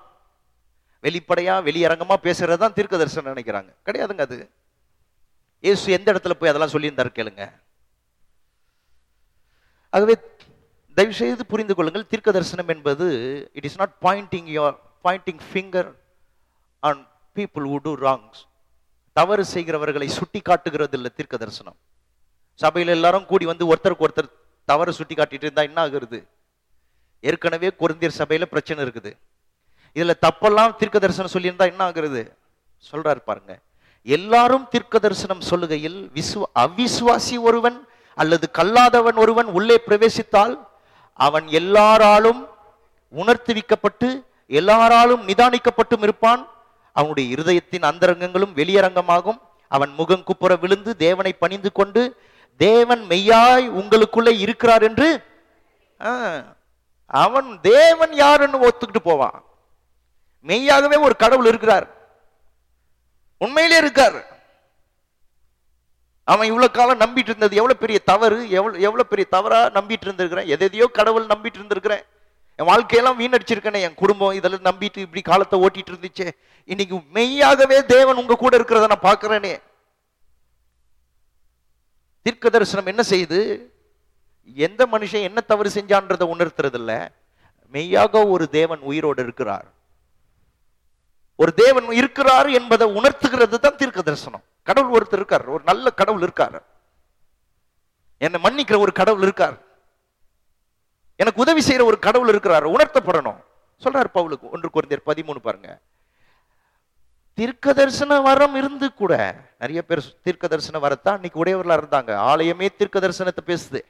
வெளிப்படையாக வெளியரங்கமாக பேசுறது தான் தீர்க்க தரிசனம் நினைக்கிறாங்க. கிடையாதுங்க அது. இயேசு எந்த இடத்துல போய் அதெல்லாம் சொல்லியிருந்தார் கேளுங்க. ஆகவே தயவு செய்து புரிந்து கொள்ளுங்கள். தீர்க்க தரிசனம் என்பது it is not pointing your pointing finger on people who do wrongs தவறு செய்கிறவர்களை சுட்டி காட்டுகிறது இல்லை தீர்க்க தரிசனம் சபையில் எல்லாரும் கூடி வந்து ஒருத்தருக்கு ஒருத்தர் தவறு சுட்டி காட்டிட்டு இருந்தா என்ன ஆகுறது? ஏற்கனவே குருந்தியர் சபையில பிரச்சனை இருக்குது. இதுல தப்பெல்லாம் தீர்க்க தரிசனம் சொல்லியிருந்தா என்ன ஆகுறது? சொல்றாரு பாருங்க. எல்லாரும் தீர்க்க தரிசனம் சொல்லுகையில் விசுவ அவிசுவாசி ஒருவன் அல்லது கல்லாதவன் ஒருவன் உள்ளே பிரவேசித்தால் அவன் எல்லாராலும் உணர்த்துவிக்கப்பட்டு எல்லாராலும் நிதானிக்கப்பட்டும் இருப்பான். அவனுடைய இருதயத்தின் அந்தரங்கங்களும் வெளியரங்கமாகும். அவன் முகம் குப்புற விழுந்து தேவனை பணிந்து கொண்டு தேவன் மெய்யாய் உங்களுக்குள்ளே இருக்கிறார் என்று ஆ, அவன் தேவன் யாருன்னு ஒத்துக்கிட்டு போவான். மெய்யாகவே ஒரு கடவுள் இருக்கிறார். உண்மையிலே இருக்கார். அவன் இவ்வளவு காலம் நம்பிட்டு இருந்தது. எவ்வளவு பெரிய தவறு? எவ்வளவு எவ்வளவு பெரிய தவறா நம்பிட்டு இருந்திருக்கிறேன்? எதையோ கடவுள் நம்பிட்டு இருந்திருக்கிறேன். என் வாழ்க்கையெல்லாம் வீணடிச்சிருக்கேனே என் குடும்பம் இதெல்லாம் நம்பிட்டு இப்படி காலத்தை ஓட்டிட்டு இருந்துச்சே. இன்னைக்கு மெய்யாகவே தேவன் உங்க கூட இருக்கிறத நான் பாக்குறேனே தீர்க்க தரிசனம் என்ன செய்யுது? எந்த மனுஷன் என்ன தவறு செஞ்சான்றதை உணர்த்துறது இல்லை மெய்யாக ஒரு தேவன் உயிரோடு இருக்கிறார். ஒரு தேவன் இருக்கிறார் என்பதை உணர்த்துகிறது தான் தீர்க்க தரிசனம் கடவுள் ஒருத்தர் இருக்கார். ஒரு நல்ல கடவுள் இருக்கார். என்னை மன்னிக்கிற ஒரு கடவுள் இருக்கார். எனக்கு உதவி செய்யற ஒரு கடவுள் இருக்கிறார். உணர்த்தப்படணும். சொல்றாரு பவுலுக்கு ஒன்று குறைந்தர் பதிமூணு பாருங்க. தீர்க்க தரிசன வரம் இருந்து கூட நிறைய பேர் தீர்க்க தரிசன வரத்தான் இன்னைக்கு உடையவர்களா இருந்தாங்க. ஆலயமே தீர்க்க தரிசனத்தை பேசுது.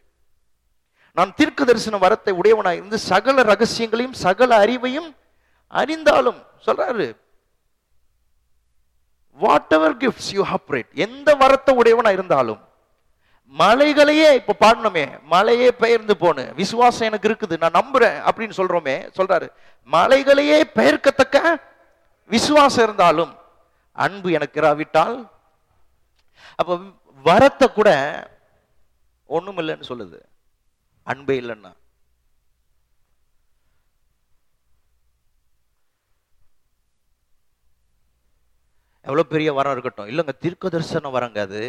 நான் தீர்க்க தரிசன வரத்தை உடையவனாக இருந்து சகல ரகசியங்களையும் சகல அறிவையும் அறிந்தாலும் சொல்றாரு whatever gifts you operate எந்த வரத்தை உடையவனா இருந்தாலும் மலைகளையே இப்ப பாடணுமே மலையே பெயர்ந்து போன விசுவாசம் எனக்கு இருக்குது நான் நம்புறேன் அப்படின்னு சொல்றோமே சொல்றாரு. மலைகளையே பெயர்க்கத்தக்க விசுவாசம் இருந்தாலும் அன்பு எனக்கு இராவிட்டால் அப்ப வரத்தை கூட ஒண்ணும் இல்லைன்னு சொல்லுது. அன்பே இல்லைன்னா. எவ்வளோ பெரிய வரம் இருக்கட்டும். இல்லைங்க தீர்க்க தரிசனம் வரங்க அது.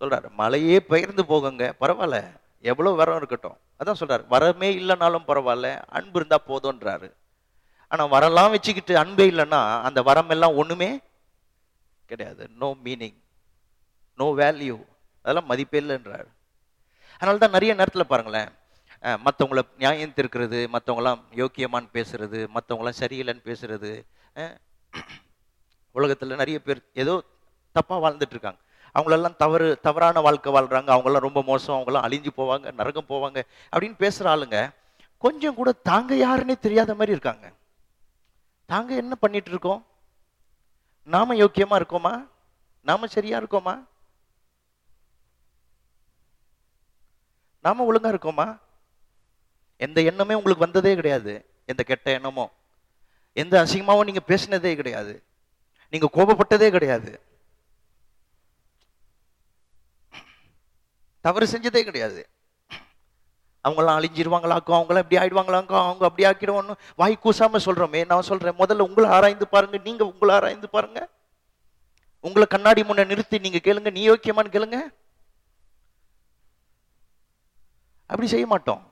சொல்கிறார் மலையே பெயர்ந்து போகுங்க. பரவாயில்ல எவ்வளோ வரம் இருக்கட்டும். அதான் சொல்கிறார் வரமே இல்லைனாலும் பரவாயில்ல அன்பு இருந்தால் போதும்ன்றாரு. ஆனால் வரலாம் வச்சுக்கிட்டு அன்பே இல்லைன்னா அந்த வரம் எல்லாம் ஒன்றுமே கிடையாது. நோ மீனிங் நோ வேல்யூ அதெல்லாம் மதிப்பே இல்லைன்றாரு. அதனால தான் நிறைய நேரத்தில் பாருங்களேன் அஹ், நியாயம் திருக்கிறது மற்றவங்களாம் யோக்கியமான்னு பேசுறது மற்றவங்களாம் சரியில்லைன்னு பேசுறது உலகத்தில் நிறைய பேர் ஏதோ தப்பாக வாழ்ந்துட்டு இருக்காங்க அவங்களெல்லாம் தவறு தவறான வாழ்க்கை வாழ்கிறாங்க அவங்களாம் ரொம்ப மோசம். அவங்களாம் அழிஞ்சு போவாங்க நரகம் போவாங்க அப்படின்னு பேசுகிற ஆளுங்க கொஞ்சம் கூட தாங்க யாருன்னே தெரியாத மாதிரி இருக்காங்க. தாங்க என்ன பண்ணிட்டு இருக்கோம் நாம யோக்கியமா இருக்கோமா? நாம சரியா இருக்கோமா? நாம ஒழுங்கா இருக்கோமா? எந்த எண்ணமே உங்களுக்கு வந்ததே கிடையாது. எந்த கெட்ட எண்ணமோ எந்த அசிங்கமாவும் நீங்க பேசினதே கிடையாது. நீங்க கோபப்பட்டதே கிடையாது. தவறு செஞ்சதே கிடையாது. அவங்களாம் அழிஞ்சிருவாங்களாக்கோ அவங்களாம் இப்படி ஆயிடுவாங்களாக்கோ அவங்க அப்படி ஆக்கிடுவோம்னு வாய் கூசாம சொல்றோமே நான் சொல்றேன். முதல்ல உங்களை ஆராய்ந்து பாருங்க நீங்க உங்களை ஆராய்ந்து பாருங்க. உங்களை கண்ணாடி முன்ன நிறுத்தி நீங்க கேளுங்க நீ யோக்கியமான்னு கேளுங்க. அப்படி செய்ய மாட்டோம்.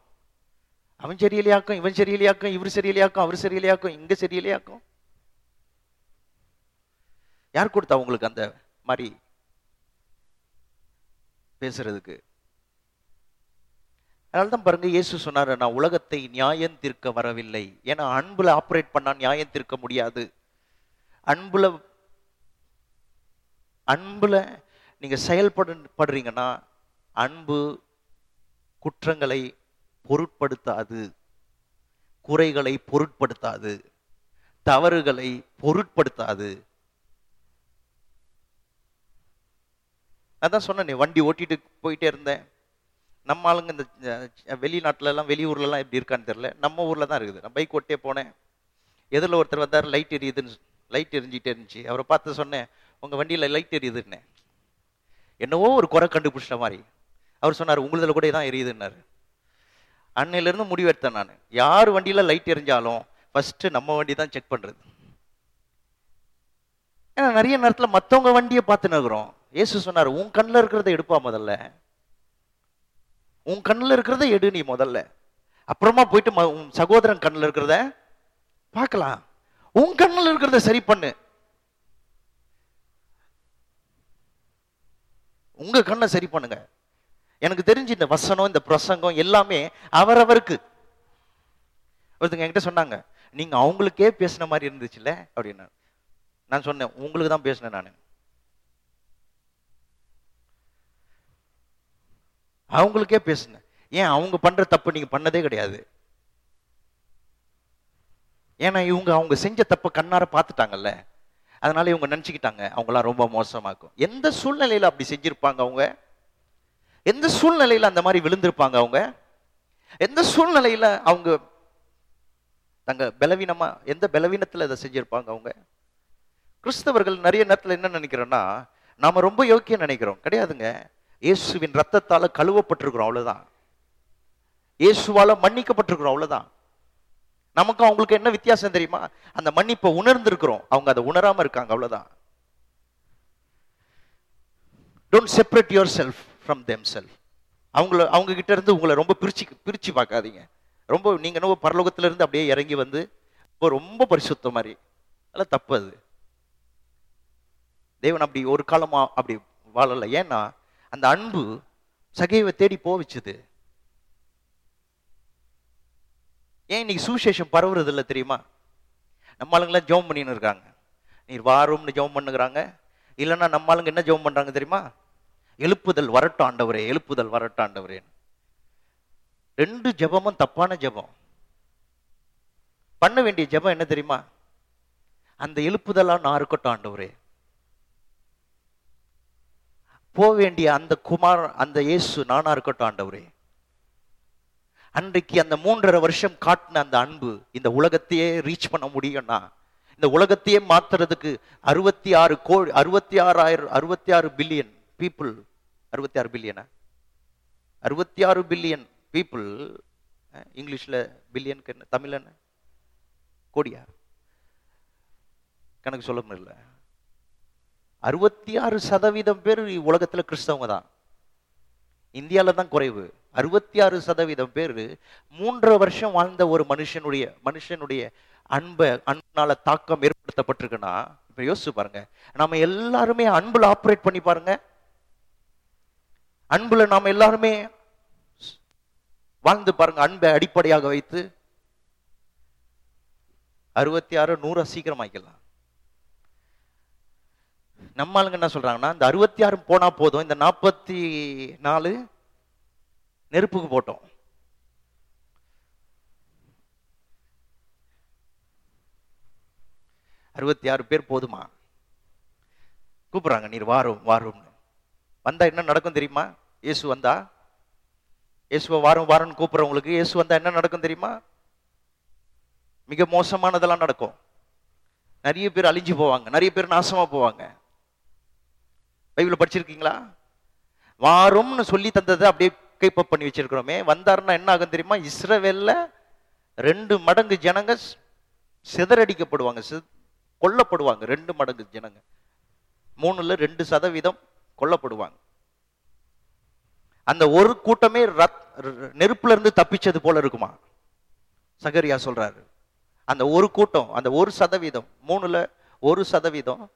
அவன் சரியில்லையாக்கும் இவன் சரியில்லையாக்கும் இவர் சரியில்லையாக்கும் அவர் சரியில்லையாக்கும் இங்க சரியில்லையாக்கும். யார் கொடுத்தா உங்களுக்கு அந்த மாதிரி பேசுறதுக்கு? அதனால்தான் பாருங்க இயேசு சொன்னாரு நான் உலகத்தை நியாயம் தீர்க்க வரவில்லை. ஏன்னா அன்புல ஆப்ரேட் பண்ணா நியாயம் தீர்க்க முடியாது. அன்புல அன்புல நீங்க செயல்படு படுறீங்கன்னா அன்பு குற்றங்களை பொருட்படுத்தாது. குறைகளை பொருட்படுத்தாது. தவறுகளை பொருட்படுத்தாது. அதான் சொன்னேனே வண்டி ஓட்டிட்டு போயிட்டே இருந்தேன். நம்ம ஆளுங்க இந்த வெளிநாட்டிலலாம் வெளியூர்லலாம் எப்படி இருக்கான்னு தெரில நம்ம ஊரில் தான் இருக்குது. நான் பைக் ஓட்டே போனேன். எதிரில் ஒருத்தர் வந்தார் லைட் எரியுதுன்னு லைட் எரிஞ்சிட்டே இருந்துச்சு. அவரை பார்த்து சொன்னேன் உங்கள் வண்டியில் லைட் எரியுதுன்னு. என்னவோ ஒரு குறை கண்டுபிடிச்ச மாதிரி. அவர் சொன்னார் உங்களுதில் கூட தான் எரியுதுன்னாரு. அன்னையிலேருந்து முடிவெடுத்தேன் நான். யார் வண்டியில லைட் எரிஞ்சாலும் ஃபஸ்ட்டு நம்ம வண்டி தான் செக் பண்ணுறது ஏன்னா நிறைய நேரத்தில் மற்றவங்க வண்டியை பார்த்து இருக்கிறோம் இயேசு சொன்னார் உன் கண்ணில் இருக்கிறத எடுப்பா முதல்ல. உன் கண்ணில் இருக்கிறத எடு நீ முதல்ல. அப்புறமா போயிட்டு ம- உன் சகோதரன் கண்ணில் இருக்கிறத பார்க்கலாம். உன் கண்ணில் இருக்கிறத சரி பண்ணு. உங்க கண்ணை சரி பண்ணுங்க. எனக்கு தெரிஞ்சு இந்த வசனம் இந்த பிரசங்கம் எல்லாமே அவரவருக்கு. ஒருத்தங்க என்கிட்ட சொன்னாங்க நீங்க அவங்களுக்கே பேசின மாதிரி இருந்துச்சுல்ல? அப்படின்னு நான் சொன்னேன் உங்களுக்கு தான் பேசினேன் நான். அவங்களுக்கே பேசுனேன் ஏன் அவங்க பண்ற தப்பு நீங்க பண்ணதே கிடையாது. ஏன்னா இவங்க அவங்க செஞ்ச தப்ப கண்ணார பார்த்துட்டாங்கல்ல. அதனால இவங்க நினைச்சுக்கிட்டாங்க அவங்களாம் ரொம்ப மோசமாக்கும். எந்த சூழ்நிலையில அப்படி செஞ்சிருப்பாங்க அவங்க? எந்த சூழ்நிலையில அந்த மாதிரி விழுந்திருப்பாங்க அவங்க? எந்த சூழ்நிலையில அவங்க தங்க பலவீனமா எந்த பலவீனத்துல இதை செஞ்சிருப்பாங்க அவங்க? கிறிஸ்தவர்கள் நிறைய நேரத்துல என்ன நினைக்கிறோம்னா நாம ரொம்ப யோக்கியம் நினைக்கிறோம். கிடையாதுங்க. இயேசுவின் ரத்தத்தால் கழுவப்பட்டிருக்கிறோம் அவ்வளோதான் இயேசுவால் மன்னிக்கப்பட்டிருக்கிறோம் அவ்வளோதான் நமக்கும் அவங்களுக்கு என்ன வித்தியாசம் தெரியுமா? அந்த மன்னிப்பை உணர்ந்திருக்கிறோம் அவங்க அதை உணராம இருக்காங்க அவ்வளோதான் don't separate yourself from themself அவங்கள அவங்க கிட்ட இருந்து உங்களை ரொம்ப பிரிச்சு பிரிச்சு பார்க்காதீங்க. ரொம்ப நீங்க என்னவோ பரலோகத்துல இருந்து அப்படியே இறங்கி வந்து ரொம்ப ரொம்ப பரிசுத்த மாதிரி. அதெல்லாம் தப்பு அது. தேவன் அப்படி ஒரு காலமா அப்படி வாழலை. ஏன்னா அந்த அன்பு சகைவை தேடி போவிச்சுது. ஏன் இன்னைக்கு சுவிசேஷம் பரவுறது இல்லை தெரியுமா? நம்ம ஆளுங்களாம் ஜெபம் பண்ணின்னு இருக்காங்க. நீர் வாரும்னு ஜெபம் பண்ணுகிறாங்க. இல்லைன்னா நம்ம ஆளுங்க என்ன ஜெபம் பண்ணுறாங்க தெரியுமா? எழுப்புதல் வரட்டும் ஆண்டவரே எழுப்புதல் வரட்டும் ஆண்டவரேன்னு ரெண்டு ஜெபமும் தப்பான ஜெபம். பண்ண வேண்டிய ஜெபம் என்ன தெரியுமா? அந்த எழுப்புதலா நான் இருக்கட்டும் ஆண்டவரே. போக வேண்டிய அந்த குமார் அந்த இயேசு நானா இருக்கட்டும் ஆண்டவரே. அன்றைக்கு அந்த மூன்றரை வருஷம் காட்டின அந்த அன்பு இந்த உலகத்தையே ரீச் பண்ண முடியும்னா இந்த உலகத்தையே மாத்துறதுக்கு அறுபத்தி ஆறு கோடி அறுபத்தி ஆறாயிரம் அறுபத்தி ஆறு பில்லியன் பீப்புள் அறுபத்தி ஆறு பில்லியனா அறுபத்தி ஆறு பில்லியன் பீப்புள் இங்கிலீஷ்ல பில்லியனுக்கு என்ன தமிழ் என்ன? கோடியா? கணக்கு சொல்ல முடியல. அறுபத்தி ஆறு சதவீதம் பேர் உலகத்தில் கிறிஸ்தவங்க தான். இந்தியாவில் தான் குறைவு. அறுபத்தி ஆறு சதவீதம் பேர் மூன்று வருஷம் வாழ்ந்த ஒரு மனுஷனுடைய மனுஷனுடைய அன்பை அன்பினால தாக்கம் ஏற்படுத்தப்பட்டிருக்குன்னா இப்போ யோசிச்சு பாருங்க. நம்ம எல்லாருமே அன்புல ஆப்ரேட் பண்ணி பாருங்க. அன்புல நாம் எல்லாருமே வாழ்ந்து பாருங்க அன்பை அடிப்படையாக வைத்து. அறுபத்தி ஆறு நூறு சீக்கிரமாக்கலாம் நம்ம ஆளுங்க என்ன சொல்றாங்கன்னா இந்த அறுபத்தி ஆறு போனா போதும் இந்த நாற்பத்தி நாலு நெருப்புக்கு போட்டோம். அறுபத்தி ஆறு பேர் போதுமா? கூப்பிடுறாங்க நீர் வாரும் வாரும்னு. வந்தா என்ன நடக்கும் தெரியுமா? இயேசு வந்தா? இயேசுவை வாரம் வாரம்னு கூப்பிடுறவங்களுக்கு இயேசு வந்தா என்ன நடக்கும் தெரியுமா? மிக மோசமானதெல்லாம் நடக்கும். நிறைய பேர் அழிஞ்சு போவாங்க நிறைய பேர் நாசமா போவாங்க. பைபிள் படிச்சிருக்கீங்களா? வாரும்னு சொல்லி தந்ததை அப்படியே கைப்பப் பண்ணி வச்சிருக்கிறோமே. வந்தாருன்னா என்ன ஆகும் தெரியுமா? இஸ்ரவேல்ல ரெண்டு மடங்கு ஜனங்க சிதறடிக்கப்படுவாங்க. சி- கொல்லப்படுவாங்க. ரெண்டு மடங்கு ஜனங்க. மூணுல ரெண்டு சதவீதம் கொல்லப்படுவாங்க. அந்த ஒரு கூட்டமே ரத்- நெருப்புல இருந்து தப்பிச்சது போல இருக்குமா? சகரியா சொல்றாரு. அந்த ஒரு கூட்டம் அந்த ஒரு சதவீதம் மூணுல ஒரு சதவீதம்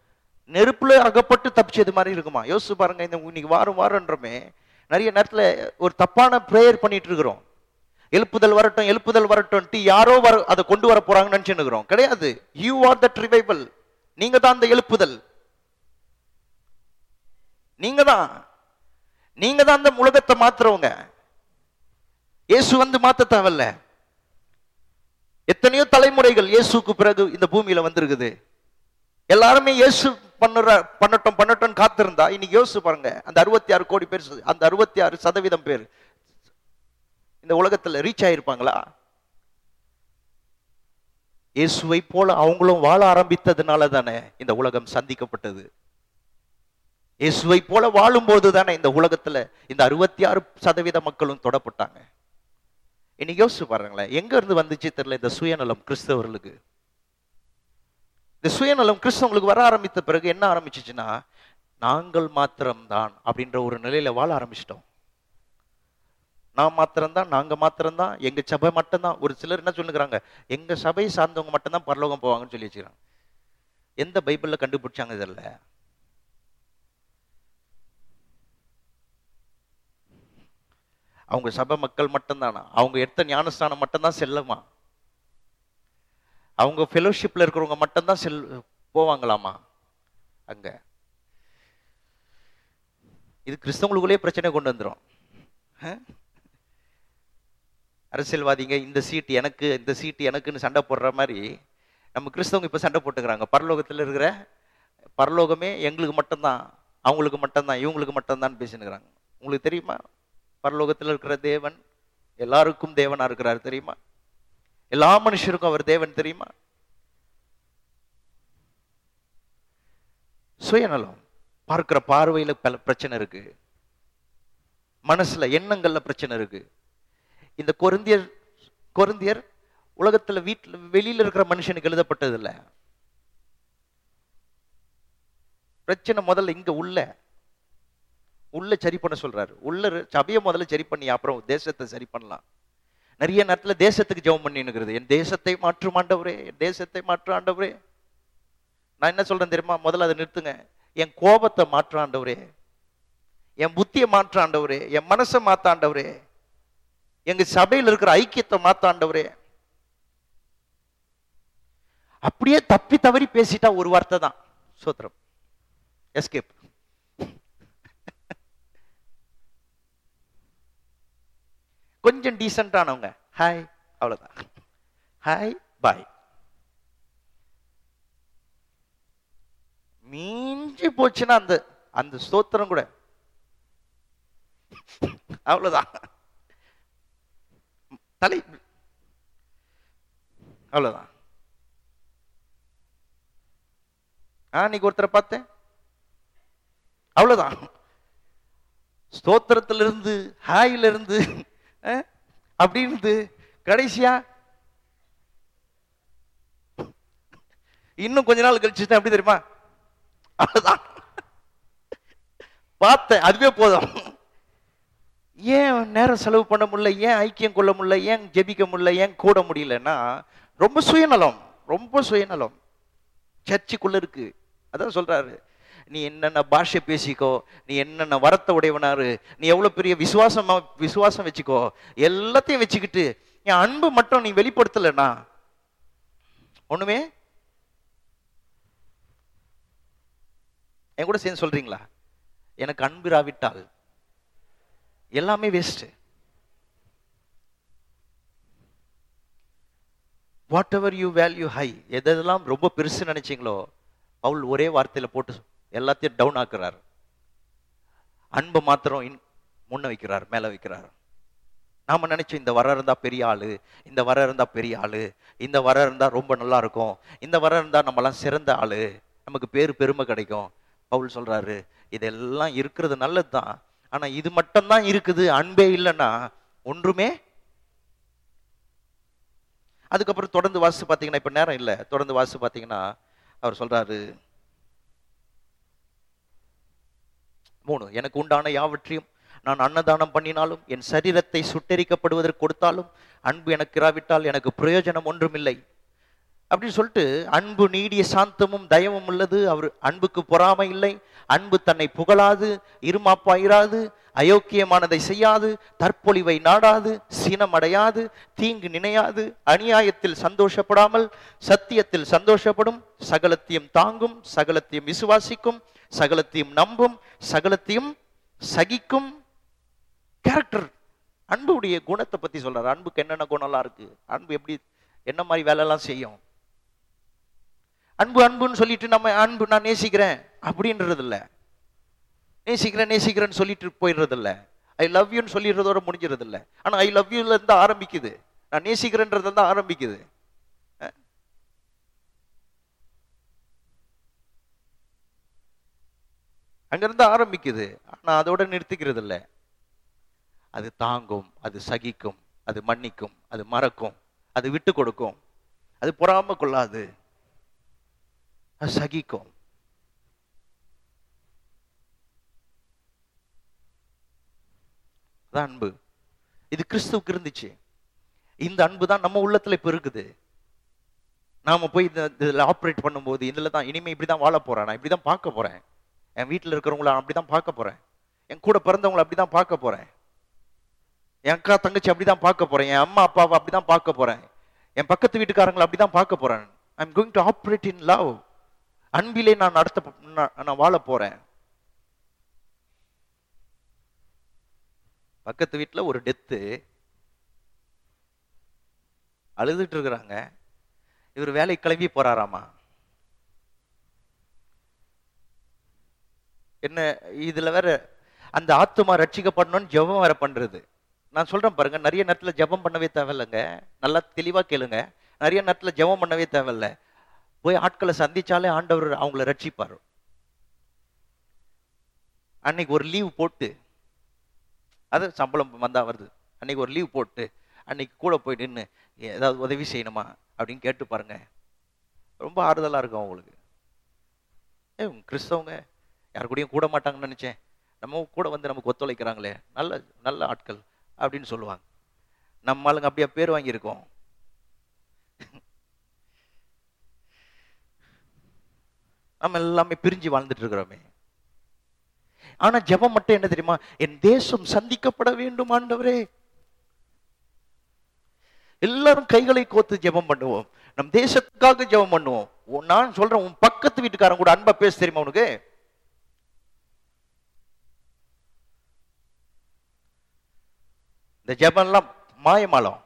நெருப்புல அகப்பட்டு தப்பிச்சது மாதிரி இருக்குமா? யோசிச்சு பாருங்க இந்த இன்னைக்கு வாரம் வாரன்றமே நிறைய நேரத்துல ஒரு தப்பான ப்ரேயர் பண்ணிட்டு இருக்கிறோம். எழுப்புதல் வரட்டும் எழுப்புதல் வரட்டும் யாரோ வர அதை கொண்டு வர போறாங்கன்னு நினைச்சுன்னு இருக்கிறோம். கிடையாது. யூ ஆர் தட் ரிவைவல் நீங்க தான் அந்த எழுப்புதல். நீங்க தான். நீங்க தான் அந்த உலகத்தை மாத்துறவங்க. இயேசு வந்து மாத்த தேவையில்ல. எத்தனையோ தலைமுறைகள் இயேசுக்கு பிறகு இந்த பூமியில வந்திருக்குது. எல்லாருமே இயேசு பண்ணுற பண்ணட்டும் பண்ணட்டும் காத்திருந்தா இன்னைக்கு யோசிச்சு பாருங்க. அந்த அறுபத்தி ஆறு கோடி பேர் அந்த அறுபத்தி ஆறு சதவீதம் பேர் இந்த உலகத்துல ரீச் ஆயிருப்பாங்களா? இயேசுவை போல அவங்களும் வாழ ஆரம்பித்ததுனால தானே இந்த உலகம் சந்திக்கப்பட்டது. இயேசுவை போல வாழும்போது தானே இந்த உலகத்துல இந்த அறுபத்தி ஆறு சதவீத மக்களும் தொடப்பட்டாங்க. இன்னைக்கு யோசிச்சு பாருங்களேன் எங்க இருந்து வந்துச்சு தெரியல இந்த சுயநலம் கிறிஸ்தவர்களுக்கு? இந்த சுயநலம் கிறிஸ்தவங்களுக்கு வர ஆரம்பித்த பிறகு என்ன ஆரம்பிச்சிச்சுன்னா நாங்கள் மாத்திரம்தான் அப்படின்ற ஒரு நிலையில வாழ ஆரம்பிச்சிட்டோம். நான் மாத்திரம்தான் நாங்க மாத்திரம்தான் எங்க சபை மட்டும்தான். ஒரு சிலர் என்ன சொல்லுகிறாங்க எங்க சபையை சார்ந்தவங்க மட்டும்தான் பரலோகம் போவாங்கன்னு சொல்லி வச்சுக்கிறாங்க. எந்த பைபிள்ல கண்டுபிடிச்சாங்க இதில் அவங்க சபை மக்கள் மட்டும்தானா? அவங்க எடுத்த ஞானஸ்தானம் மட்டும்தான் செல்லமா? அவங்க ஃபெலோஷிப்பில் இருக்கிறவங்க மட்டும்தான் செல் போவாங்களாமா? அங்கே. இது கிறிஸ்தவங்களுக்குள்ளே பிரச்சனை கொண்டு வந்துடும் அரசியல்வாதிங்க இந்த சீட் எனக்கு இந்த சீட் எனக்குன்னு சண்டை போடுற மாதிரி நம்ம கிறிஸ்தவங்க இப்போ சண்டை போட்டுக்கிறாங்க. பரலோகத்தில் இருக்கிற பரலோகமே எங்களுக்கு மட்டும்தான் அவங்களுக்கு மட்டும்தான் இவங்களுக்கு மட்டும்தான் பேசினுக்கிறாங்க. உங்களுக்கு தெரியுமா? பரலோகத்தில் இருக்கிற தேவன் எல்லாருக்கும் தேவனாக இருக்கிறார் தெரியுமா? எல்லா மனுஷருக்கும் அவர் தேவன் தெரியுமா? சுயநலம். பார்க்கிற பார்வையில பல பிரச்சனை இருக்கு. மனசுல எண்ணங்கள்ல பிரச்சனை இருக்கு. இந்த கொருந்தியர் கொருந்தியர் உலகத்துல வீட்டுல வெளியில இருக்கிற மனுஷனுக்கு எழுதப்பட்டது இல்ல பிரச்சனை முதல்ல இங்க உள்ள உள்ள சரி பண்ண சொல்றாரு. உள்ள சபையை முதல்ல சரி பண்ணி அப்புறம் தேசத்தை சரி பண்ணலாம். நிறைய நேரத்தில் தேசத்துக்கு ஜெபம் பண்ணினுக்கிறது என் தேசத்தை மாற்றும் ஆண்டவரே என் தேசத்தை மாற்றும் ஆண்டவரே. நான் என்ன சொல்றேன் தெரியுமா? முதல்ல அதை நிறுத்துங்க. என் கோபத்தை மாற்ற ஆண்டவரே. என் புத்தியை மாற்ற ஆண்டவரே. என் மனசை மாத்த ஆண்டவரே. எங்க சபையில் இருக்கிற ஐக்கியத்தை மாத்த ஆண்டவரே. அப்படியே தப்பி தவறி பேசிட்டா ஒரு வார்த்தை தான் சோத்திரம். எஸ்கேப் கொஞ்சம் டீசென்டானவங்க ஹாய் அவ்வளவுதான். ஹாய் பாய் மீஞ்சி போச்சுன்னா அந்த அந்த ஸ்தோத்திரம் கூட. அவ்வளவுதான். தலை. அவ்வளவுதான். அன்னைக்கு ஒருத்தரை பார்த்தேன். அவ்வளவுதான். ஸ்தோத்திரத்திலிருந்து ஹாயிலிருந்து அப்படின்றது அப்படி கடைசியா இன்னும் கொஞ்ச நாள் கழிச்சு எப்படி தெரியுமா? அவ்வளவுதான். பார்த்தேன். அதுவே போதும். ஏன் நேரம் செலவு பண்ண முடியல? ஏன் ஐக்கியம் கொள்ள முடியல? ஏன் ஜெபிக்க முடியல? ஏன் கூட முடியலன்னா ரொம்ப சுயநலம். ரொம்ப சுயநலம். சர்ச்சுக்குள்ள இருக்கு. அதான் சொல்றாரு. நீ என்னென்ன பாஷை பேசிக்கோ நீ என்னென்ன வரத்தை உடையவனாரு நீ எவ்வளவு பெரிய விசுவாசமா விசுவாசம் வச்சுக்கோ எல்லாத்தையும் வச்சுக்கிட்டு என் அன்பு மட்டும் நீ வெளிப்படுத்தலைண்ணா ஒண்ணுமே? என் கூட சேர்ந்து சொல்றீங்களா? எனக்கு அன்புராவிட்டால் எல்லாமே waste whatever you value high எதெல்லாம் ரொம்ப பெருசு நினைச்சீங்களோ அவள் ஒரே வார்த்தையில போட்டு எல்லாத்தையும் டவுன் ஆக்குறார். அன்பை மாத்திரம் இன் முன்ன வைக்கிறார் மேல வைக்கிறார். நாம நினைச்சோம் இந்த வர இருந்தா பெரிய ஆளு இந்த வர இருந்தா பெரிய ஆளு இந்த வர இருந்தா ரொம்ப நல்லா இருக்கும் இந்த வர இருந்தா நம்மலாம் சிறந்த ஆளு நமக்கு பேரு பெருமை கிடைக்கும். பவுல் சொல்றாரு இதெல்லாம் இருக்கிறது நல்லதுதான். ஆனா இது மட்டும்தான் இருக்குது அன்பே இல்லைன்னா ஒன்றுமே அதுக்கப்புறம் தொடர்ந்து வாசு பார்த்தீங்கன்னா இப்ப நேரம் இல்லை. தொடர்ந்து வாசு பார்த்தீங்கன்னா அவர் சொல்றாரு மூணு எனக்கு உண்டான யாவற்றையும் நான் அன்னதானம் பண்ணினாலும் என் சரீரத்தை சுட்டெரிக்கப்படுவதற்கு கொடுத்தாலும் அன்பு எனக்கு இராவிட்டால் எனக்கு பிரயோஜனம் ஒன்றுமில்லை. அப்படின்னு சொல்லிட்டு அன்பு நீடிய சாந்தமும் தயவும் உள்ளது. அவர் அன்புக்கு பொறாமை இல்லை. அன்பு தன்னை புகழாது இருமாப்பாயிராது அயோக்கியமானதை செய்யாது தற்பொழிவை நாடாது சினமடையாது தீங்கு நினையாது அநியாயத்தில் சந்தோஷப்படாமல் சத்தியத்தில் சந்தோஷப்படும் சகலத்தையும் தாங்கும் சகலத்தையும் விசுவாசிக்கும் சகலத்தையும் நம்பும் சகலத்தையும் சகிக்கும் கேரக்டர் அன்புடைய குணத்தை பத்தி சொல்றாரு. அன்புக்கு என்னென்ன குணம்லாம் இருக்கு? அன்பு எப்படி என்ன மாதிரி வேலைலாம் செய்யும்? அன்பு அன்புன்னு சொல்லிட்டு நம்ம அன்பு நான் நேசிக்கிறேன் அப்படின்றது இல்ல. நேசிக்கிறேன் நேசிக்கிறேன்னு சொல்லிட்டு போயிடுறது இல்ல. ஐ லவ் யூன்னு சொல்லிடுறதோட முடிஞ்சிருது இல்லை. ஆனா ஐ லவ் யூல இருந்து ஆரம்பிக்குது. நான் நேசிக்கிறேன்றதுல தான் ஆரம்பிக்குது. அங்கிருந்து ஆரம்பிக்குது. ஆனா அதோட நிறுத்திக்கிறது இல்ல அது தாங்கும் அது சகிக்கும் அது மன்னிக்கும் அது மறக்கும் அது விட்டு கொடுக்கும். அது பொறாம கொள்ளாது. அது சகிக்கும். அதான் அன்பு. இது கிறிஸ்துவுக்கு இருந்துச்சு. இந்த அன்பு தான் நம்ம உள்ளத்துல இப்ப இருக்குது. நாம போய் இந்த இதுல ஆப்ரேட் பண்ணும்போது இதுல தான் இனிமே இப்படிதான் வாழ போறேன். நான் இப்படிதான் பார்க்க போறேன். என் வீட்டில் இருக்கிறவங்கள அப்படிதான் பார்க்க போறேன். என் கூட பிறந்தவங்களை அப்படிதான் பார்க்க போறேன். என் அக்கா தங்கச்சி அப்படிதான் பார்க்க போறேன். என் அம்மா அப்பாவை அப்படிதான் பார்க்க போறேன். என் பக்கத்து வீட்டுக்காரங்களை அப்படிதான் பார்க்க போறேன். I am going to operate in love அன்பிலே நான் நடத்த நான் வாழ போறேன். பக்கத்து வீட்டில் ஒரு டெத்து. அழுதுட்டு இருக்கிறாங்க. இவர் வேலைக்கு கிளம்பி போறாராமா? என்ன இதுல வேற அந்த ஆத்துமா ரட்சிக்கப்படணும்னு ஜெபம் வேற பண்றது. நான் சொல்றேன் பாருங்க நிறைய நேரத்துல ஜெபம் பண்ணவே தேவையில்லைங்க. நல்லா தெளிவா கேளுங்க. நிறைய நேரத்துல ஜெபம் பண்ணவே தேவையில்லை. போய் ஆட்களை சந்திச்சாலே ஆண்டவர் அவங்கள ரட்சிப்பார் அன்னைக்கு ஒரு லீவ் போட்டு அது சம்பளம் வந்தா வருது. அன்னைக்கு ஒரு லீவ் போட்டு அன்னைக்கு கூட போய் நின்று ஏதாவது உதவி செய்யணுமா அப்படின்னு கேட்டு பாருங்க. ரொம்ப ஆறுதலா இருக்கும் அவங்களுக்கு. ஏ கிறிஸ்தவங்க யார் கூடயும் கூட மாட்டாங்கன்னு நினைச்சேன். நம்ம கூட வந்து நமக்கு ஒத்துழைக்கிறாங்களே நல்ல நல்ல ஆட்கள் அப்படின்னு சொல்லுவாங்க. நம்ம ஆளுங்க அப்படியே பேர் வாங்கியிருக்கோம். நம்ம எல்லாமே பிரிஞ்சு வாழ்ந்துட்டு இருக்கிறோமே. ஆனா ஜெபம் மட்டும் என்ன தெரியுமா? என் தேசம் சந்திக்கப்பட வேண்டும் ஆண்டவரே. எல்லாரும் கைகளை கோத்து ஜெபம் பண்ணுவோம். நம் தேசத்துக்காக ஜெபம் பண்ணுவோம். உன் நான் சொல்றேன் உன் பக்கத்து வீட்டுக்காரன் கூட அன்பா பேச தெரியுமா உனக்கு? இந்த ஜெபம்லாம் மாயமாலம்.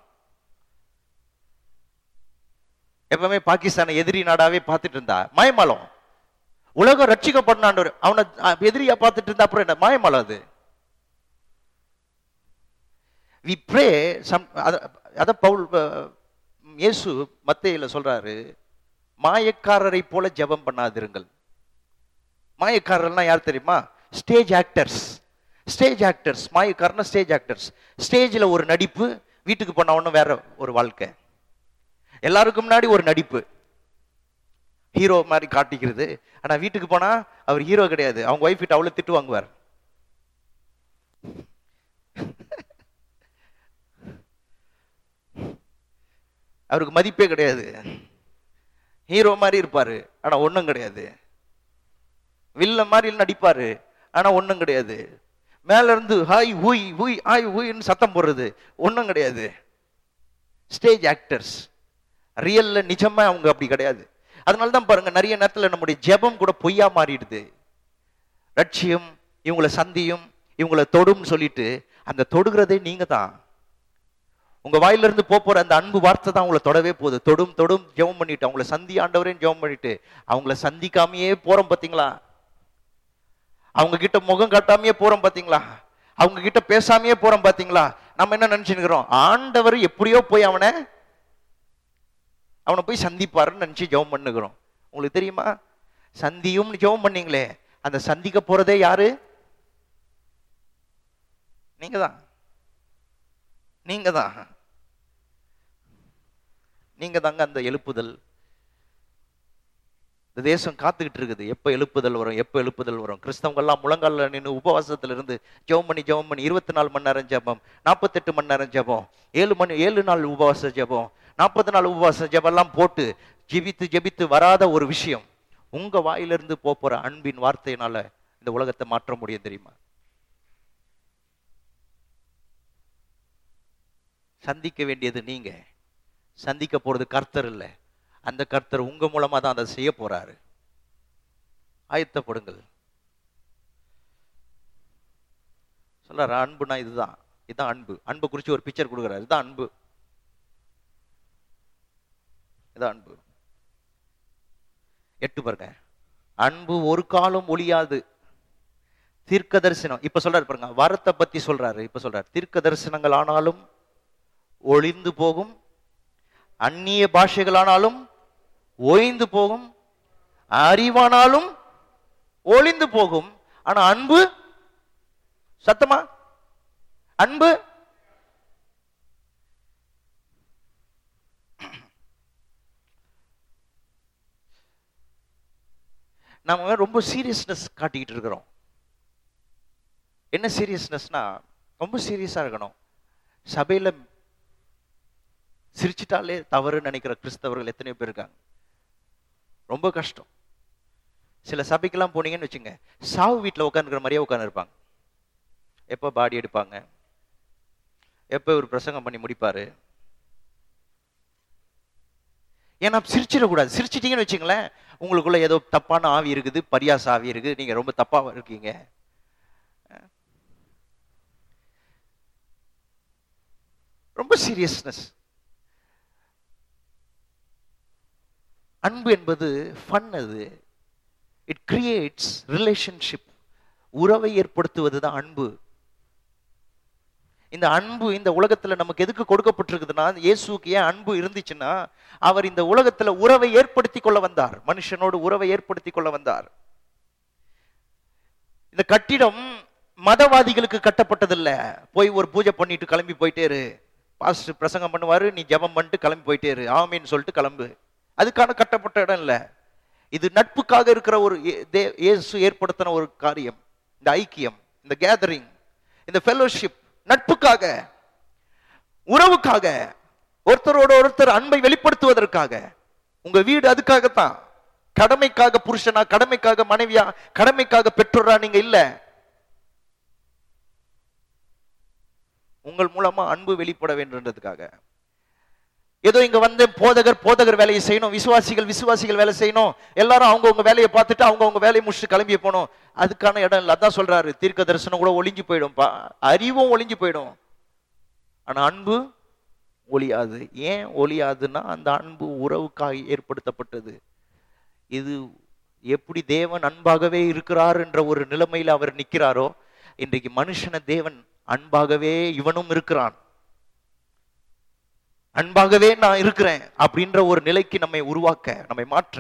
எப்பவுமே பாகிஸ்தானை எதிரி நாடாவே பார்த்துட்டு இருந்தா மாயமாலம். உலகம் ரட்சிக்கப்படணும் அவனை எதிரியா பார்த்துட்டு இருந்தா அப்புறம் என்ன மாயமாலம் அது. வி ப்ரே சம் அத பவுல் இயேசு மத்தையில் சொல்றாரு மாயக்காரரை போல ஜெபம் பண்ணாதிருங்கள். மாயக்காரர்லாம் யார் தெரியுமா? Stage actors. ஸ்டேஜ் ஆக்டர்ஸ் மாயக்காரனா ஸ்டேஜ் ஆக்டர்ஸ் ஸ்டேஜில் ஒரு நடிப்பு வீட்டுக்கு போன ஒன்றும் வேற ஒரு வாழ்க்கை. எல்லாருக்கும் முன்னாடி ஒரு நடிப்பு. ஹீரோ மாதிரி காட்டிக்கிறது. ஆனால் வீட்டுக்கு போனால் அவர் ஹீரோ கிடையாது. அவங்க ஒய்ஃப் கிட்ட அவ்வளோ திட்டு வாங்குவார். அவருக்கு மதிப்பே கிடையாது. ஹீரோ மாதிரி இருப்பாரு ஆனா ஒன்றும் கிடையாது. வில்ல மாதிரி நடிப்பாரு ஆனால் ஒன்றும் கிடையாது. மேலேருந்து ஹாய் ஹூய் ஹூய் ஹாய் ஹூய்ன்னு சத்தம் போடுறது. ஒன்றும் கிடையாது. ஸ்டேஜ் ஆக்டர்ஸ் ரியல்ல நிஜமாக அவங்க அப்படி கிடையாது. அதனால தான் பாருங்க நிறைய நேரத்தில் நம்முடைய ஜெபம் கூட பொய்யா மாறிடுது. ரட்சியம் இவங்களை சந்தியும் இவங்களை தொடும் சொல்லிட்டு அந்த தொடுகிறதே நீங்க தான் உங்க வாயிலிருந்து போற அந்த அன்பு வார்த்தை தான் அவங்கள தொடவே போகுது. தொடும் தொடும் ஜெபம் பண்ணிட்டு அவங்கள சந்தி ஆண்டவரையும் ஜெபம் பண்ணிட்டு அவங்கள சந்திக்காமையே போறோம் பார்த்தீங்களா அவங்க கிட்ட முகம் காட்டாமையே போறோம் பாத்தீங்களா? அவங்க கிட்ட பேசாமையே போறோம் பாத்தீங்களா? நம்ம என்ன நினைச்சுக்கிறோம் ஆண்டவர் எப்படியோ போய் அவனை அவனை போய் சந்திப்பாருன்னு நினைச்சு ஜெபம் பண்ணுகிறோம். உங்களுக்கு தெரியுமா? சந்தியும் ஜெபம் பண்ணீங்களே அந்த சந்திக்க போறதே யாரு? நீங்க தான் நீங்க தான் நீங்க தாங்க அந்த எழுப்புதல். இந்த தேசம் காத்துக்கிட்டு இருக்குது. எப்போ எழுப்புதல் வரும் எப்போ எழுப்புதல் வரும்? கிறிஸ்தவங்கள்லாம் முழங்கால நின்று உபவாசத்துல இருந்து ஜெபம் பண்ணி ஜெபம் பண்ணி இருபத்தி நாலு மணி நேரம் ஜெபம் நாற்பத்தெட்டு மணி நேரம் ஜெபம் ஏழு மணி ஏழு நாள் உபவாச ஜெபம் நாற்பது நாள் உபவாச ஜெபம் எல்லாம் போட்டு ஜெபித்து ஜெபித்து வராத ஒரு விஷயம். உங்க வாயிலிருந்து போற அன்பின் வார்த்தையினால இந்த உலகத்தை மாற்ற முடியும் தெரியுமா? சந்திக்க வேண்டியது நீங்க. சந்திக்க போறது கர்த்தர் இல்லை. அந்த கர்த்தர் உங்க மூலமா தான் அதை செய்ய போறாரு. ஆயத்தப்படுங்கள். சொல்றாரு அன்புனா இதுதான். இதுதான் அன்பு. அன்பு குறிச்சு ஒரு பிக்சர் கொடுக்குறாரு. இதுதான் அன்பு. இதான் அன்பு. எட்டு பாருங்க. அன்பு ஒரு காலம் ஒழியாது தீர்க்க தரிசனம் இப்ப சொல்றாரு பாருங்க. வரத்தை பத்தி சொல்றாரு. இப்ப சொல்றாரு. தீர்க்க தரிசனங்கள் ஆனாலும் ஒளிந்து போகும். அந்நிய பாஷைகளானாலும் ஓய்ந்து போகும் அறிவானாலும் ஒளிந்து போகும். ஆனா அன்பு சத்தமா? அன்பு நம்ம ரொம்ப சீரியஸ்னஸ் காட்டிக்கிட்டு இருக்கிறோம். என்ன சீரியஸ்னஸ்னா ரொம்ப சீரியஸா இருக்கணும். சபையில சிரிச்சிட்டாலே தவறுன்னு நினைக்கிற கிறிஸ்தவர்கள் எத்தனையோ பேர் இருக்காங்க. ரொம்ப கஷ்டம். சில சபைக்கெல்லாம் போனீங்கன்னு வச்சுங்க சாவு வீட்டில் உட்காந்துக்கிற மாதிரியே உட்காந்துருப்பாங்க எப்போ பாடி எடுப்பாங்க? எப்போ ஒரு பிரசங்கம் பண்ணி முடிப்பார்? ஏன்னா சிரிச்சிடக்கூடாது. சிரிச்சிட்டீங்கன்னு வச்சுங்களேன் உங்களுக்குள்ள ஏதோ தப்பான ஆவி இருக்குது பரியாச ஆவி இருக்குது நீங்கள் ரொம்ப தப்பாக இருக்கீங்க. ரொம்ப சீரியஸ்னஸ் அன்பு என்பது ஃபன் அது. இட் கிரியேட்ஸ் ரிலேஷன்ஷிப் உறவை ஏற்படுத்துவது தான் அன்பு. இந்த அன்பு இந்த உலகத்துல நமக்கு எதுக்கு கொடுக்கப்பட்டிருக்குதுன்னா இயேசுக்கு ஏன் அன்பு இருந்துச்சுன்னா அவர் இந்த உலகத்துல உறவை ஏற்படுத்தி கொள்ள வந்தார். மனுஷனோடு உறவை ஏற்படுத்தி கொள்ள வந்தார். இந்த கட்டிடம் மதவாதிகளுக்கு கட்டப்பட்டதில்ல. போய் ஒரு பூஜை பண்ணிட்டு கிளம்பி போயிட்டே இரு பிரசங்கம் பண்ணுவாரு நீ ஜபம் பண்ணிட்டு கிளம்பி போயிட்டே இரு சொல்லிட்டு கிளம்பு. அதுக்கான கட்டப்பட்ட இடம் இல்ல. இது நட்புக்காக இருக்கிற ஒரு இயேசு ஏற்படுத்தின ஒரு காரியம். இந்த ஐக்கியம் இந்த கேதரிங் இந்த ஃபெலோஷிப் நட்புக்காக உறவுக்காக ஒருத்தரோட ஒருத்தர் அன்பை வெளிப்படுத்துவதற்காக. உங்க வீடு அதுக்காகத்தான். கடமைக்காக புருஷனா கடமைக்காக மனைவியா கடமைக்காக பெற்றோரா நீங்க இல்ல. உங்கள் மூலமா அன்பு வெளிப்பட வேண்டும்ன்றதுக்காக. ஏதோ இங்க வந்து போதகர் போதகர் வேலையை செய்யணும் விசுவாசிகள் விசுவாசிகள் வேலை செய்யணும். எல்லாரும் அவங்கவுங்க வேலையை பார்த்துட்டு அவங்கவுங்க வேலையை முடிச்சுட்டு கிளம்பி போகணும். அதுக்கான இடம் இல்லை. அதான் சொல்றாரு. தீர்க்க தரிசனம் கூட ஒளிஞ்சு போயிடும். அறிவும் ஒளிஞ்சு போயிடும். ஆனா அன்பு ஒளியாது. ஏன் ஒளியாதுன்னா அந்த அன்பு உறவுக்காக ஏற்படுத்தப்பட்டது. இது எப்படி தேவன் அன்பாகவே இருக்கிறார் என்ற ஒரு நிலைமையில அவர் நிற்கிறாரோ இன்றைக்கு மனுஷன தேவன் அன்பாகவே இவனும் இருக்கிறான். அன்பாகவே நான் இருக்கிறேன் அப்படின்ற ஒரு நிலைக்கு நம்மை உருவாக்க நம்மை மாற்ற.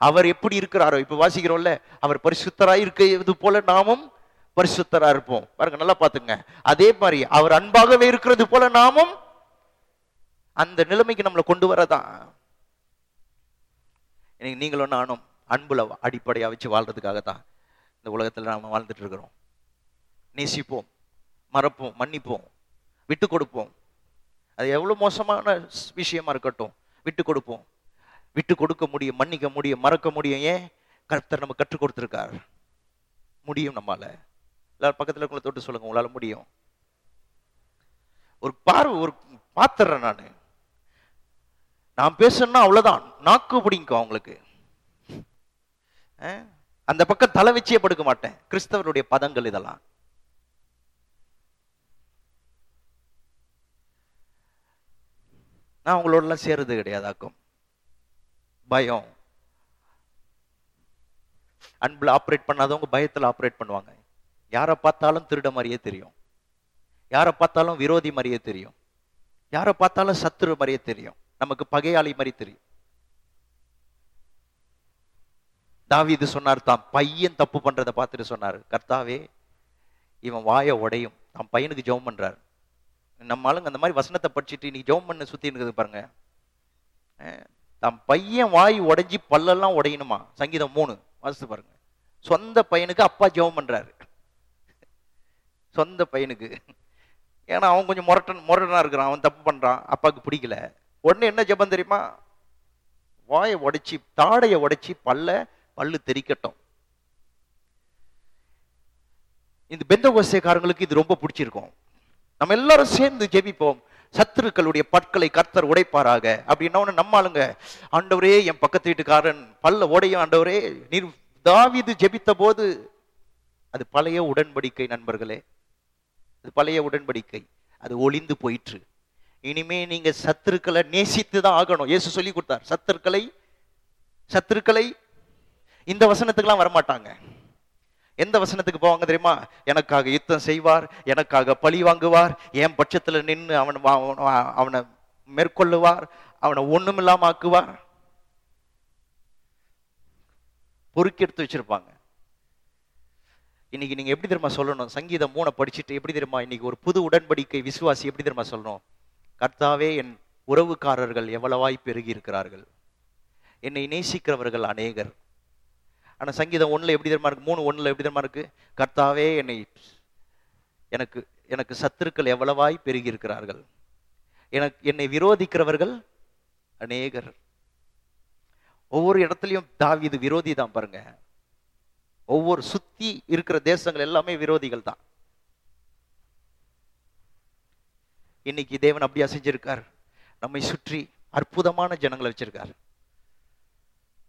அவர் எப்படி இருக்கிறாரோ இப்ப வாசிக்கிறோம்ல அவர் பரிசுத்தராய் இருக்கிறது போல நாமும் பரிசுத்தரா இருப்போம். பாருங்க நல்லா பாத்துங்க அதே மாதிரி அவர் அன்பாகவே இருக்கிறது போல நாமும் அந்த நிலைமைக்கு நம்மளை கொண்டு வரதான் நீங்களும் நானும் அன்புல அடிப்படையா வச்சு வாழ்றதுக்காக தான் இந்த உலகத்துல நாம வாழ்ந்துட்டு இருக்கிறோம். நேசிப்போம் மறப்போம் மன்னிப்போம் விட்டு கொடுப்போம். அது எவ்வளவு மோசமான விஷயமா இருக்கட்டும். விட்டு கொடுப்போம். விட்டு கொடுக்க முடியும் மன்னிக்க முடியும் மறக்க முடியும். ஏன்? கர்த்தர் நம்ம கற்றுக் கொடுத்துருக்கார். முடியும் நம்மால. எல்லாரும் பக்கத்துல இருக்கவங்கள தொட்டு சொல்லுங்க உங்களால முடியும். ஒரு பார்வை ஒரு பாத்துறேன் நான். நான் பேசணும்னா அவ்வளவுதான். நாக்கு பிடிக்கும் அவங்களுக்கு. அஹ்? அந்த பக்கம் தலை வச்சே படுக்க மாட்டேன். கிறிஸ்தவருடைய பதங்கள் இதெல்லாம். நான் அவங்களோடலாம் சேர்றது கிடையாதாக்கும் பயம். அன்பில் ஆப்ரேட் பண்ணாதவங்க பயத்தில் ஆப்ரேட் பண்ணுவாங்க. யாரை பார்த்தாலும் திருட மாதிரியே தெரியும். யாரை பார்த்தாலும் விரோதி மாதிரியே தெரியும். யாரை பார்த்தாலும் சத்துரு மாதிரியே தெரியும். நமக்கு பகையாளி மாதிரி தெரியும். தாவீது சொன்னார் தான் பையன் தப்பு பண்றதை பார்த்துட்டு சொன்னார். கர்த்தாவே இவன் வாயை உடையும். தான் பையனுக்கு ஜெபம் பண்றாரு. நம்ம ஆளுங்க அந்த மாதிரி வசனத்தை படிச்சுட்டு இன்னைக்கு ஜெபம் பண்ண சுத்தி இருக்குது பாருங்க. அஹ், தன் பையன் வாய் உடைஞ்சி பல்லெல்லாம் உடையணுமா? சங்கீதம் மூணு வாசித்து பாருங்க. சொந்த பையனுக்கு அப்பா ஜெபம் பண்றாரு. சொந்த பையனுக்கு. ஏன்னா அவன் கொஞ்சம் முரட்டன் முரட்டனா இருக்கிறான் அவன் தப்பு பண்றான் அப்பாவுக்கு பிடிக்கல. உடனே என்ன ஜெபம் தெரியுமா? வாயை உடைச்சி தாடையை உடைச்சி பல்ல பல்லு தெறிக்கட்டும். இந்த பெந்த கோசைக்காரங்களுக்கு இது ரொம்ப பிடிச்சிருக்கும். நம்ம எல்லாரும் சேர்ந்து ஜெபிப்போம். சத்துருக்களுடைய பற்களை கர்த்தர் உடைப்பாராக. அப்படின்னா உடனே நம்ம ஆளுங்க ஆண்டவரே என் பக்கத்து வீட்டுக்காரன் பல்ல உடையும் ஆண்டவரே நீர் தாவிது ஜெபித்த போது அது பழைய உடன்படிக்கை நண்பர்களே. அது பழைய உடன்படிக்கை. அது ஒளிந்து போயிற்று. இனிமே நீங்க சத்துருக்களை நேசித்து தான் ஆகணும். இயேசு சொல்லி கொடுத்தார் சத்துருக்களை சத்துருக்களை இந்த வசனத்துக்கெல்லாம் வரமாட்டாங்க. எந்த வசனத்துக்கு போவாங்க தெரியுமா? எனக்காக யுத்தம் செய்வார் எனக்காக பழி வாங்குவார் என் பட்சத்துல நின்று அவன் அவனை மேற்கொள்ளுவார் அவனை ஒண்ணுமில்லாம ஆக்குவார். பொறுக்கி எடுத்து வச்சிருப்பாங்க. இன்னைக்கு நீங்க எப்படி தெரியுமா சொல்லணும்? சங்கீதம் மூணை படிச்சுட்டு எப்படி தெரியுமா இன்னைக்கு ஒரு புது உடன்படிக்கை விசுவாசி எப்படி தெரியுமா சொல்லணும்? கர்த்தாவே என் உறவுக்காரர்கள் எவ்வளவாய் பெருகி இருக்கிறார்கள். என்னை நேசிக்கிறவர்கள் அநேகர். ஆனால் சங்கீதம் ஒன்றில் எப்படி தெரியுமா இருக்குது மூணு ஒன்றில் எப்படி தெரியுமா இருக்கு? கர்த்தாவே என்னை எனக்கு எனக்கு சத்துருக்கள் எவ்வளவாய் பெருகி இருக்கிறார்கள் எனக்கு என்னை விரோதிக்கிறவர்கள் அநேகர். ஒவ்வொரு இடத்துலையும் தாவி தாவீது விரோதி தான் பாருங்க. ஒவ்வொரு சுத்தி இருக்கிற தேசங்கள் எல்லாமே விரோதிகள் தான். இன்னைக்கு தேவன் அப்படியா செஞ்சிருக்கார்? நம்மை சுற்றி அற்புதமான ஜனங்களை வச்சிருக்கார்.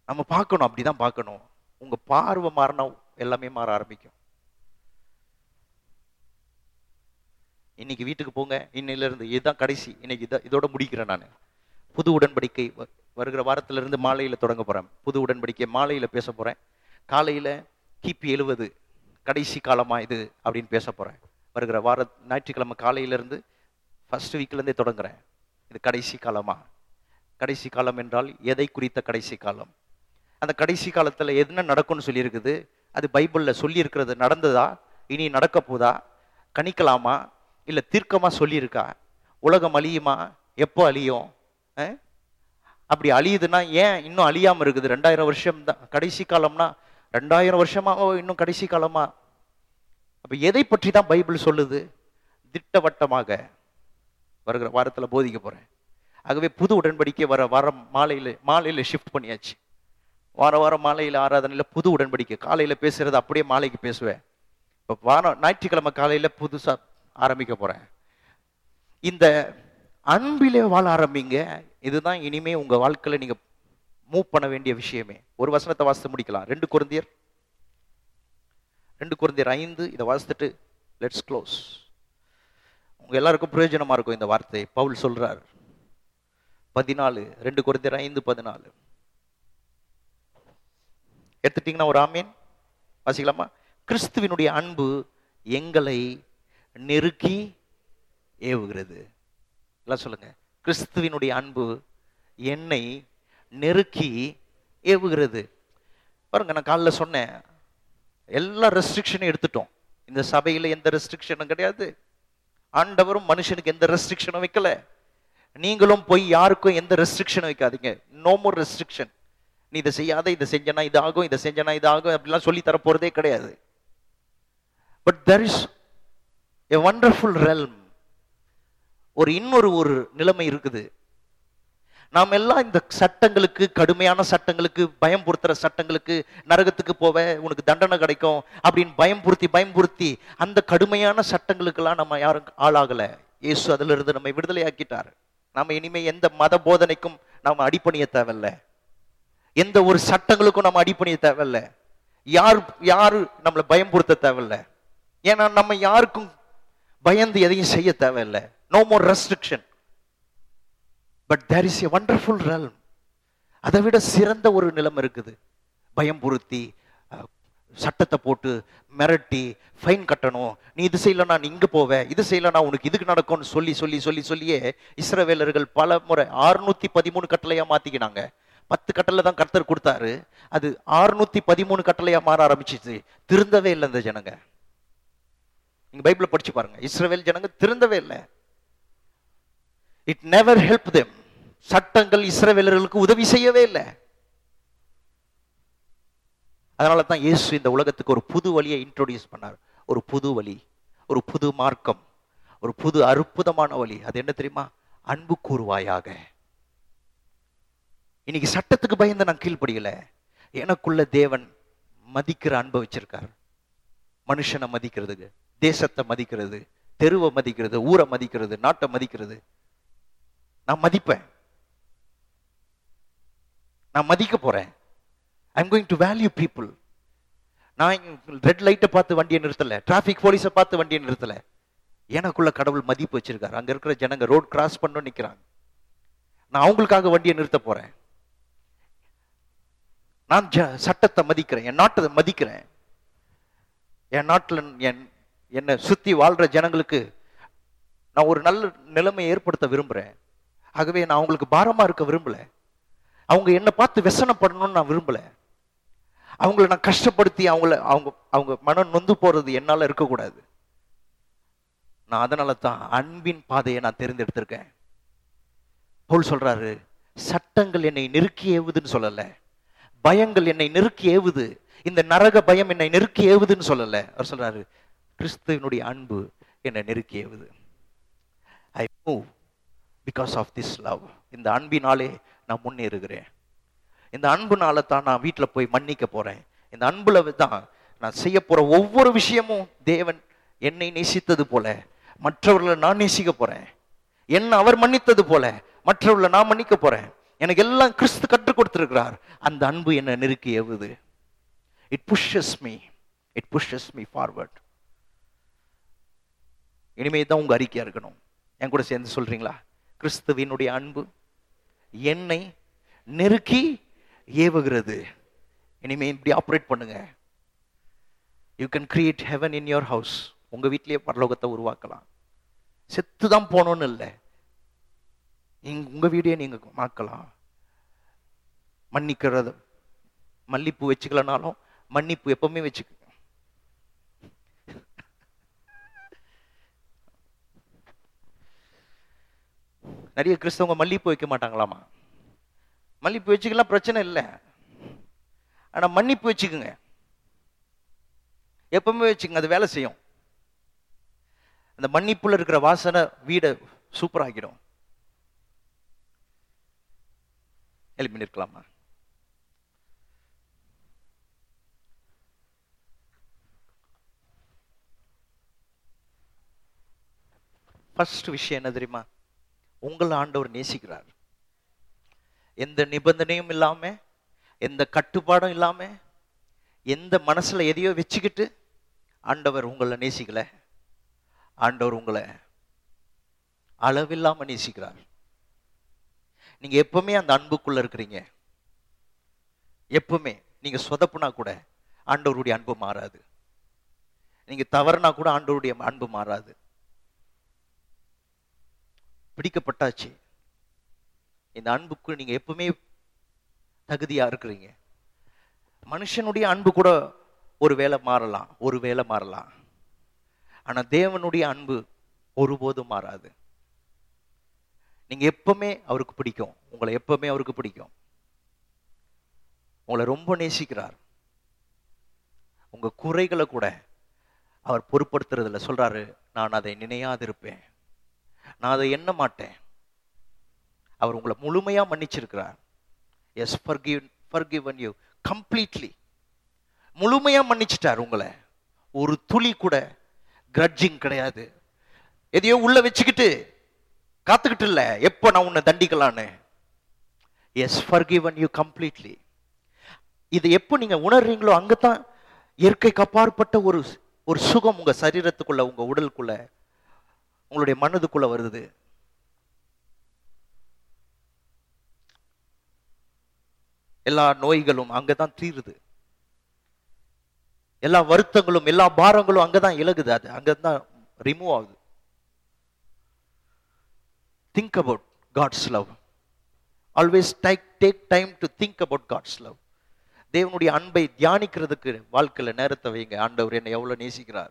நம்ம பார்க்கணும் அப்படிதான் பார்க்கணும். உங்க பார்வை மாறினா எல்லாமே மாற ஆரம்பிக்கும். இன்னைக்கு வீட்டுக்கு போங்க இன்னையில இருந்து இதுதான் கடைசி. இன்னைக்கு இதை இதோட முடிக்கிறேன் நான். புது உடன்படிக்கை வ- வருகிற வாரத்துல இருந்து மாலையில தொடங்க போறேன். புது உடன்படிக்கை மாலையில பேச போறேன். காலையில கிபி எழுவது கடைசி காலமா இது அப்படின்னு பேச போறேன். வருகிற வார ஞாயிற்றுக்கிழமை காலையில இருந்து ஃபர்ஸ்ட் வீக்ல இருந்தே தொடங்குறேன். இது கடைசி காலமா? கடைசி காலம் என்றால் எதை குறித்த கடைசி காலம்? அந்த கடைசி காலத்தில் என்ன நடக்கும்னு சொல்லியிருக்குது? அது பைபிளில் சொல்லியிருக்கிறது நடந்ததா? இனி நடக்க போதா? கணிக்கலாமா? இல்லை தீர்க்கமாக சொல்லியிருக்கா? உலகம் அழியுமா? எப்போ அழியும்? அப்படி அழியுதுன்னா ஏன் இன்னும் அழியாமல் இருக்குது? ரெண்டாயிரம் வருஷம் தான். கடைசி காலம்னா ரெண்டாயிரம் வருஷமாக இன்னும் கடைசி காலமா? அப்போ எதை பற்றி தான் பைபிள் சொல்லுது? திட்டவட்டமாக. வருகிற வாரத்தில் போதிக்க போகிறேன் ஆகவே புது உடன்படிக்கை வர வாரம் மாலையில் மாலையில் ஷிஃப்ட் பண்ணியாச்சு. வார வாரம் மாலையில் ஆராதனையில் புது உடன்படிக்கை. காலையில் பேசுகிறது அப்படியே மாலைக்கு பேசுவேன். இப்போ வாரம் ஞாயிற்றுக்கிழமை காலையில் புதுசாக ஆரம்பிக்க போகிறேன் இந்த அன்பிலே வாழ ஆரம்பிங்க இதுதான் இனிமே உங்கள் வாழ்க்கையில் நீங்கள் மூவ் பண்ண வேண்டிய விஷயமே. ஒரு வசனத்தை வாசித்து முடிக்கலாம். ரெண்டு குருந்தியர். ரெண்டு குருந்தியர் ஐந்து இதை வாசித்துட்டு லெட்ஸ் க்ளோஸ் உங்கள் எல்லாருக்கும் பிரயோஜனமாக இருக்கும் இந்த வார்த்தை. பவுல் சொல்கிறார் பதினாலு ரெண்டு குருந்தியர் ஐந்து பதினாலு. எடுத்துட்டீங்கன்னா ஒரு ஆமீன். வாசிக்கலாமா? கிறிஸ்துவினுடைய அன்பு எங்களை நெருக்கி ஏவுகிறது. எல்லாம் சொல்லுங்க. கிறிஸ்துவினுடைய அன்பு என்னை நெருக்கி ஏவுகிறது. பாருங்க நான் காலைல சொன்னேன். எல்லா ரெஸ்ட்ரிக்ஷனும் எடுத்துட்டோம். இந்த சபையில் எந்த ரெஸ்ட்ரிக்ஷனும் கிடையாது. ஆண்டவரும் மனுஷனுக்கு எந்த ரெஸ்ட்ரிக்ஷனும் வைக்கல. நீங்களும் போய் யாருக்கும் எந்த ரெஸ்ட்ரிக்ஷனும் வைக்காதீங்க. நோ மோர் ரெஸ்ட்ரிக்ஷன் நீ இதை செய்யாத இதை செஞ்சனா இது ஆகும் இதை செஞ்சனா இது ஆகும் அப்படிலாம் சொல்லி தரப்போறதே கிடையாது. But there is a wonderful realm ஒரு இன்னொரு ஒரு நிலைமை இருக்குது. நாம் எல்லாம் இந்த சட்டங்களுக்கு கடுமையான சட்டங்களுக்கு பயம்புறுத்துற சட்டங்களுக்கு நரகத்துக்கு போவ உனக்கு தண்டனை கிடைக்கும் அப்படின்னு பயம்புறுத்தி பயம்புறுத்தி அந்த கடுமையான சட்டங்களுக்கெல்லாம் நம்ம யாரும் ஆளாகல. இயேசு அதுல இருந்து நம்மை விடுதலையாக்கிட்டார். நாம இனிமே எந்த மத போதனைக்கும் நாம் அடிப்பணிய தேவையில்ல. எந்த ஒரு சட்டங்களுக்கும் நம்ம அடிப்பணிய தேவையில்ல. யார் யாரு நம்மளை பயம்புறுத்த தேவையில்ல. ஏன்னா நம்ம யாருக்கும் பயந்து எதையும் செய்ய தேவையில்லை. No more restriction but there is a wonderful realm அதை விட சிறந்த ஒரு நிலைமை இருக்குது. பயம்புறுத்தி சட்டத்தை போட்டு மிரட்டி ஃபைன் கட்டணும். நீ இது செய்யலனா நீ இங்கே போவ இது செய்யலனா உனக்கு இதுக்கு நடக்கும்னு சொல்லி சொல்லி சொல்லி சொல்லியே இஸ்ரவேலர்கள் பல முறை ஆறுநூத்தி பதிமூணு கட்டளையாக மாற்றிக்கினாங்க பத்து கட்டளை தான் கர்த்தர் கொடுத்தாரு. அது ஆறுநூத்தி பதிமூணு கட்டளையா மாற ஆரம்பிச்சிச்சு. திருந்தவே இல்லை இந்த ஜனங்க. நீங்க பைபிள படிச்சு பாருங்க. இஸ்ரேல் ஜனங்க திருந்தவே இல்லை. இட் நெவர் ஹெல்ப் தெம் சட்டங்கள் இஸ்ரவேலர்களுக்கு உதவி செய்யவே இல்லை. அதனால தான் இயேசு இந்த உலகத்துக்கு ஒரு புது வழியை இன்ட்ரோடியூஸ் பண்ணார். ஒரு புது வழி ஒரு புது மார்க்கம் ஒரு புது அற்புதமான வழி. அது என்ன தெரியுமா? அன்பு கூறுவாயாக இன்னைக்கு சட்டத்துக்கு பயந்து நான் கீழ்ப்படியல. எனக்குள்ள தேவன் மதிக்கிற அன்பை வச்சிருக்கார். மனுஷனை மதிக்கிறதுக்கு தேசத்தை மதிக்கிறது தெருவை மதிக்கிறது ஊரை மதிக்கிறது நாட்டை மதிக்கிறது. நான் மதிப்பேன். நான் மதிக்க போறேன். I'm going to value people நான் ரெட் லைட்டை பார்த்து வண்டியை நிறுத்தலை. டிராஃபிக் போலீஸை பார்த்து வண்டியை நிறுத்தலை. எனக்குள்ள கடவுள் மதிப்பு வச்சிருக்காரு. அங்கே இருக்கிற ஜனங்க ரோட் கிராஸ் பண்ண நிற்கிறாங்க நான் அவங்களுக்காக வண்டியை நிறுத்த போறேன். நான் ஜ சட்டத்தை மதிக்கிறேன் என் நாட்டை மதிக்கிறேன். என் நாட்டில் என் என்னை சுற்றி வாழ்கிற ஜனங்களுக்கு நான் ஒரு நல்ல நிலைமையை ஏற்படுத்த விரும்புகிறேன் ஆகவே நான் அவங்களுக்கு பாரமாக இருக்க விரும்பலை. அவங்க என்னை பார்த்து வெசனப்படணும்னு நான் விரும்பலை. அவங்கள நான் கஷ்டப்படுத்தி அவங்கள அவங்க அவங்க மனம் நொந்து போகிறது என்னால் இருக்கக்கூடாது. நான் அதனால தான் அன்பின் பாதையை நான் தேர்ந்தெடுத்திருக்கேன். பவுல் சொல்கிறாரு சட்டங்கள் என்னை நெருக்கி ஏவுதுன்னு சொல்லலை. பயங்கள் என்னை நெருக்கி ஏவுது. இந்த நரக பயம் என்னை நெருக்கி ஏவுதுன்னு சொல்லல. அவர் சொல்றாரு கிறிஸ்துவனுடைய அன்பு என்னை நெருக்கி ஏவுது. I move because of this love இந்த அன்பினாலே நான் முன்னேறுகிறேன். இந்த அன்புனால தான் நான் வீட்டில் போய் மன்னிக்க போறேன். இந்த அன்புல தான் நான் செய்ய போற ஒவ்வொரு விஷயமும் தேவன் என்னை நேசித்தது போல மற்றவர்களை நான் நேசிக்க போறேன். என்ன அவர் மன்னித்தது போல மற்றவர்களை நான் மன்னிக்க போறேன். எனக்கு எல்லாம் கிறிஸ்து கற்றுக் கொடுத்திருக்கிறார். அந்த அன்பு என்னை நெருக்கி எவுது it pushes me it pushes me forward இனிமே தான் உங்க அறிக்கையா இருக்கணும். என் கூட சேர்ந்து சொல்றீங்களா? கிறிஸ்துவினுடைய அன்பு என்னை நெருக்கி ஏவுகிறது. இனிமே இப்படி ஆப்ரேட் பண்ணுங்க. You can create heaven in your house உங்க வீட்டிலேயே பரலோகத்தை உருவாக்கலாம். செத்து தான் போனோன்னு இல்லை. இங்க- உங்கள் வீடியே நீங்கள் மாக்கலாம். மன்னிக்கிறது மல்லிப்பூ வச்சுக்கலனாலும் மன்னிப்பு எப்பவுமே வச்சுக்க நிறைய கிறிஸ்தவங்க மல்லிப்பூ வைக்க மாட்டாங்களாமா? மல்லிப்பூ வச்சுக்கலாம் பிரச்சனை இல்லை. ஆனால் மன்னிப்பு வச்சுக்குங்க. எப்பவுமே வச்சுக்கங்க அது வேலை செய்யும். அந்த மன்னிப்புல இருக்கிற வாசனை வீடை சூப்பர் எழுப்பி பண்ணிருக்கலாமா ஃபர்ஸ்ட் விஷயம் என்ன தெரியுமா? உங்களை ஆண்டவர் நேசிக்கிறார். எந்த நிபந்தனையும் இல்லாம எந்த கட்டுப்பாடும் இல்லாம எந்த மனசுல எதையோ வச்சுக்கிட்டு ஆண்டவர் உங்களை நேசிக்கல. ஆண்டவர் உங்களை அளவில்லாம நேசிக்கிறார். நீங்க எப்பவுமே அந்த அன்புக்குள்ள இருக்கிறீங்க. எப்பவுமே. நீங்க சொதப்புனா கூட ஆண்டவருடைய அன்பு மாறாது. நீங்க தவறுனா கூட ஆண்டவருடைய அன்பு மாறாது. பிடிக்கப்பட்டாச்சு. இந்த அன்புக்கு நீங்க எப்பவுமே தகுதியா இருக்கிறீங்க. மனுஷனுடைய அன்பு கூட ஒரு வேளை மாறலாம் ஒரு வேளை மாறலாம். ஆனா தேவனுடைய அன்பு ஒருபோதும் மாறாது. நீங்க எப்பவுமே அவருக்கு பிடிக்கும். உங்களை எப்பவுமே அவருக்கு பிடிக்கும். உங்களை ரொம்ப நேசிக்கிறார். உங்க குறைகளை கூட அவர் பொருட்படுத்துறதுல சொல்றாரு நான் அதை நினையாதிருப்பேன். நான் அதை எண்ண மாட்டேன். அவர் உங்களை முழுமையா மன்னிச்சிருக்கிறார். Yes forgive forgiven you completely முழுமையா மன்னிச்சிட்டார் உங்களை. ஒரு துளி கூட கிரட்ஜிங் கிடையாது. எதையோ உள்ள வச்சுக்கிட்டு காத்துக்கிட்டு இல்ல எப்போ நான் உன்னை தண்டிக்கலான்னு? எஸ் forgiven யூ கம்ப்ளீட்லி இது எப்போ நீங்க உணர்றீங்களோ அங்கதான் இயற்கைக்கு அப்பாற்பட்ட ஒரு ஒரு சுகம் உங்க சரீரத்துக்குள்ள உங்க உடலுக்குள்ள உங்களுடைய மனதுக்குள்ள வருது. எல்லா நோய்களும் அங்கதான் தீருது. எல்லா வருத்தங்களும் எல்லா பாரங்களும் அங்கதான் இலகுது அது அங்கதான் ரிமூவ் ஆகுது. Think about God's love always take take time to think about God's love தேவனுடைய அன்பை தியானிக்கிறதுக்கு வாழ்க்கையில் நேரத்தை வைங்க. ஆண்டவர் என்னை எவ்வளோ நேசிக்கிறார்.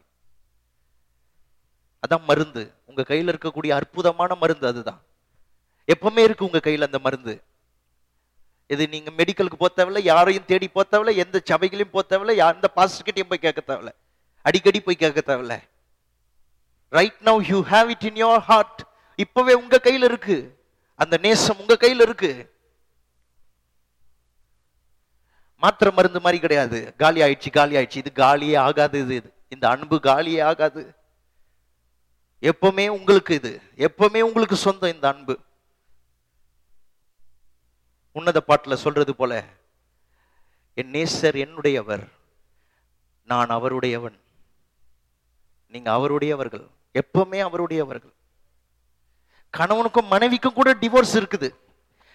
அதான் மருந்து. உங்க கையில் இருக்கக்கூடிய அற்புதமான மருந்து அதுதான். எப்பவுமே இருக்கு உங்க கையில் அந்த மருந்து. இது நீங்க மெடிக்கலுக்கு போக தேவையில்ல யாரையும் தேடி போக தேவையில்ல எந்த சபைகளையும் போக தேவையில்ல யா- எந்த பாஸ்டர்கிட்டையும் போய் கேட்க தேவையில்ல. அடிக்கடி போய் கேட்க தேவையில்ல. Right now you have it in your heart இப்பவே உங்க கையில இருக்கு. அந்த நேசம் உங்க கையில இருக்கு. மாத்திரை மருந்து மாதிரி கிடையாது. காலி ஆயிடுச்சு காலி ஆயிடுச்சு. இது காலியே ஆகாது இது இது. இந்த அன்பு காலியே ஆகாது. எப்பவுமே உங்களுக்கு இது. எப்பவுமே உங்களுக்கு சொந்தம் இந்த அன்பு. உன்னத பாட்டுல சொல்றது போல என் நேசர் என்னுடையவர் நான் அவருடையவன். நீங்க அவருடையவர்கள். எப்பவுமே அவருடையவர்கள். கணவனுக்கும் மனைவிக்கும் கூட டிவோர்ஸ் இருக்குது.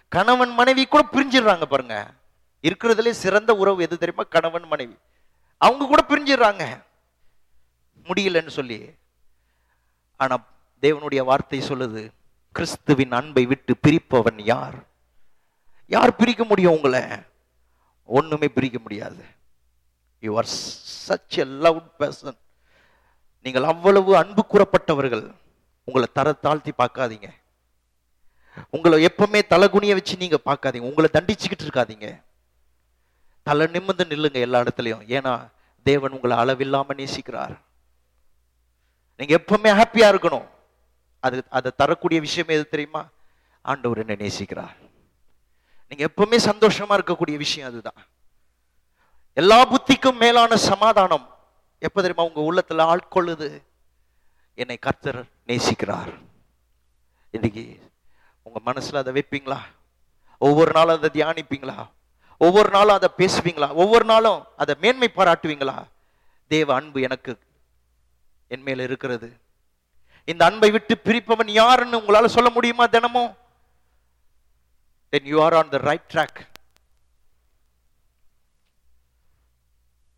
கணவன் மனைவி கூட பிரிஞ்சிடுறாங்க பாருங்க. இருக்கிறதுலே சிறந்த உறவு எது தெரியுமா? கணவன் மனைவி. அவங்க கூட பிரிஞ்சிடுறாங்க. முடியலன்னு சொல்லி. ஆனா தேவனுடைய வார்த்தை சொல்லுது கிறிஸ்துவின் அன்பை விட்டு பிரிப்பவன் யார்? யார் பிரிக்க முடியும் உங்களை? ஒண்ணுமே பிரிக்க முடியாது. You are such a love person நீங்கள் அவ்வளவு அன்பு கூறப்பட்டவர்கள். உங்களை தர தாழ்த்தி பார்க்காதீங்க. உங்களை எப்பவுமே தலைகுனிய வச்சு நீங்க பார்க்காதீங்க. உங்களை தண்டிச்சுக்கிட்டு இருக்காதீங்க. தலை நிமிர்ந்து நில்லுங்க எல்லா இடத்துலையும். ஏன்னா தேவன் உங்களை அளவில்லாம நேசிக்கிறார். நீங்க எப்பவுமே ஹாப்பியா இருக்கணும். அது அதை தரக்கூடிய விஷயம் எது தெரியுமா? ஆண்டவர் என்ன நேசிக்கிறார். நீங்க எப்பவுமே சந்தோஷமா இருக்கக்கூடிய விஷயம் அதுதான். எல்லா புத்திக்கும் மேலான சமாதானம். எப்ப தெரியுமா? உங்க உள்ளத்துல ஆட்கொள்ளுது. என்னை கர்த்தர் நேசிக்கிறார். இன்னைக்கு உங்க மனசுல அதை வைப்பீங்களா? ஒவ்வொரு நாளும் அதை தியானிப்பீங்களா? ஒவ்வொரு நாளும் அதை பேசுவீங்களா? ஒவ்வொரு நாளும் அதை மேன்மை பாராட்டுவீங்களா? தேவ அன்பு எனக்கு என் மேல இருக்கிறது. இந்த அன்பை விட்டு பிரிப்பவன் யாருன்னு உங்களால சொல்ல முடியுமா தினமும்? Then you are on the right track.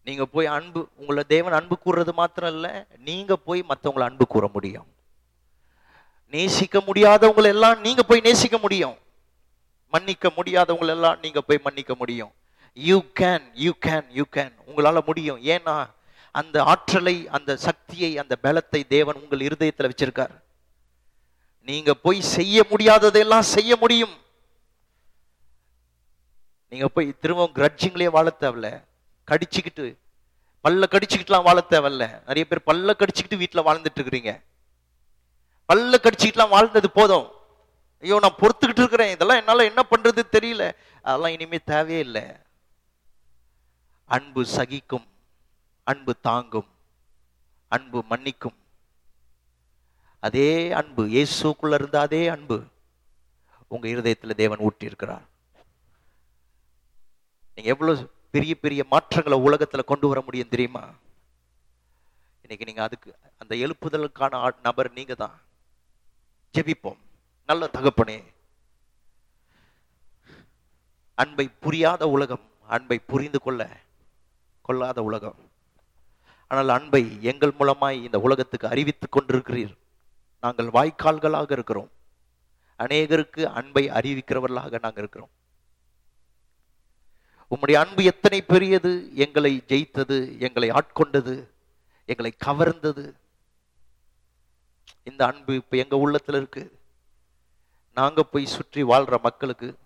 நீங்க போய் அன்பு உங்களை தேவன் அன்பு கூறுறது மாத்திரம் இல்லை நீங்க போய் மற்றவங்களை அன்பு கூற முடியும். நேசிக்க முடியாதவங்களை எல்லாம் நீங்க போய் நேசிக்க முடியும். மன்னிக்க முடியாதவங்களை எல்லாம் நீங்க போய் மன்னிக்க முடியும். You can you can you can உங்களால முடியும். ஏன்னா அந்த ஆற்றலை அந்த சக்தியை அந்த பலத்தை தேவன் உங்கள் இருதயத்துல வச்சிருக்கார். நீங்க போய் செய்ய முடியாததெல்லாம் செய்ய முடியும். நீங்க போய் திரும்பவும் கிரட்ஜிங்களே வாழ தேவையில்ல. கடிச்சுக்கிட்டு பல்ல கடிச்சுக்கிட்டுலாம் வாழ தேவையில்ல. நிறைய பேர் பல்ல கடிச்சுக்கிட்டு வீட்டுல வாழ்ந்துட்டு இருக்கிறீங்க. பல்ல கடிச்சுக்கிட்டுலாம் வாழ்ந்தது போதும். ஐயோ நான் பொறுத்துக்கிட்டு இருக்கிறேன். இதெல்லாம் என்னால என்ன பண்றது தெரியல. அதெல்லாம் இனிமே தேவையே இல்லை. அன்பு சகிக்கும் அன்பு தாங்கும் அன்பு மன்னிக்கும். அதே அன்பு இயேசுக்குள்ள இருந்த அதே அன்பு உங்க இருதயத்தில் தேவன் ஊட்டி இருக்கிறார் நீங்க எவ்வளவு பெரிய பெரிய மாற்றங்களை உலகத்துல கொண்டு வர முடியும் தெரியுமா? இன்னைக்கு நீங்க அதுக்கு அந்த எழுப்புதலுக்கான ஆட்- நபர் நீங்க தான் ஜெபிப்போம். நல்ல தகப்பனே அன்பை புரியாத உலகம் அன்பை புரிந்து கொள்ள கொள்ளாத உலகம். ஆனால் அன்பை எங்கள் மூலமாய் இந்த உலகத்துக்கு அறிவித்துக் கொண்டிருக்கிறீர். நாங்கள் வாய்க்கால்களாக இருக்கிறோம். அநேகருக்கு அன்பை அறிவிக்கிறவர்களாக நாங்கள் இருக்கிறோம். உம்முடைய அன்பு எத்தனை பெரியது? எங்களை ஜெயித்தது எங்களை ஆட்கொண்டது எங்களை கவர்ந்தது. இந்த அன்பு இப்ப எங்க உள்ளத்துல இருக்கு? நாங்க போய் சுற்றி வாழ்ற மக்களுக்கு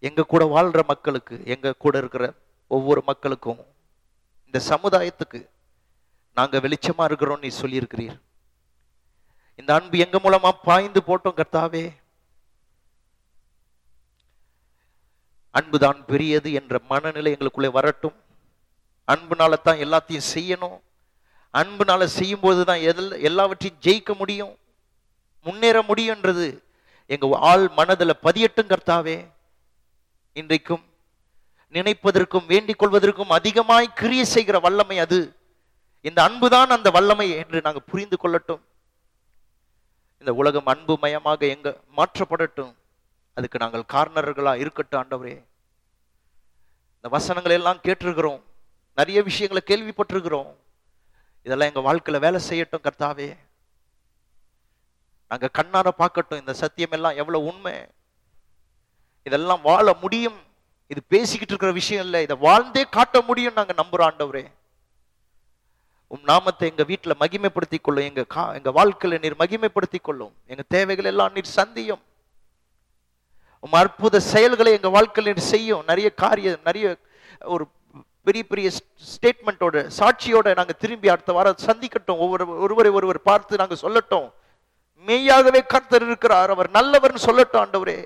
எங்க கூட வாழ்ற மக்களுக்கு எங்க கூட இருக்கிற ஒவ்வொரு மக்களுக்கும் இந்த சமுதாயத்துக்கு நாங்க வெளிச்சமா இருக்கிறோம் நீ சொல்லியிருக்கிறீர். இந்த அன்பு எங்க மூலமா பாய்ந்து போட்டோம் கர்த்தாவே? அன்புதான் பெரியது என்ற மனநிலை எங்களுக்குள்ளே வரட்டும். அன்புனால தான் எல்லாத்தையும் செய்யணும். அன்புனால செய்யும் போதுதான் எதில் எல்லாவற்றையும் ஜெயிக்க முடியும். முன்னேற முடியும்ன்றது எங்க ஆள் மனதில் பதியட்டும் கர்த்தாவே. இன்றைக்கும் நினைப்பதற்கும் வேண்டிக் கொள்வதற்கும் அதிகமாய் கிரிய செய்கிற வல்லமை அது. இந்த அன்புதான் அந்த வல்லமை என்று நாங்கள் புரிந்து கொள்ளட்டும். இந்த உலகம் அன்பு மயமாக எங்க மாற்றப்படட்டும். அதுக்கு நாங்கள் காரணர்களா இருக்கட்டும் ஆண்டவரே. இந்த வசனங்களை எல்லாம் கேட்டிருக்கிறோம். நிறைய விஷயங்களை கேள்விப்பட்டிருக்கிறோம். இதெல்லாம் எங்க வாழ்க்கையில வேலை செய்யட்டும் கர்த்தாவே. நாங்க கண்ணார பார்க்கட்டும் இந்த சத்தியம் எல்லாம் எவ்வளவு உண்மை. இதெல்லாம் வாழ முடியும். இது பேசிக்கிட்டு இருக்கிற விஷயம் இல்லை. இதை வாழ்ந்தே காட்ட முடியும் நாங்க நம்புறோம் ஆண்டவரே. உம் நாமத்தை எங்க வீட்டுல மகிமைப்படுத்திக் கொள்ளும் எங்க கா எங்க வாழ்க்கையில நீர் மகிமைப்படுத்திக் கொள்ளும். எங்க தேவைகள் எல்லாம் நீர் சந்தியும். உம் அற்புத செயல்களை எங்க வாழ்க்கையில் செய்யும். நிறைய காரியம் நிறைய ஒரு பெரிய பெரிய ஸ்டேட்மெண்ட்டோட சாட்சியோட நாங்க திரும்பி அடுத்த வாரம் சந்திக்கட்டும். ஒவ்வொரு ஒருவரை ஒருவர் பார்த்து நாங்க சொல்லட்டும். மெய்யாகவே கர்த்தர் இருக்கிறார். அவர் நல்லவர்னு சொல்லட்டும் ஆண்டவரே.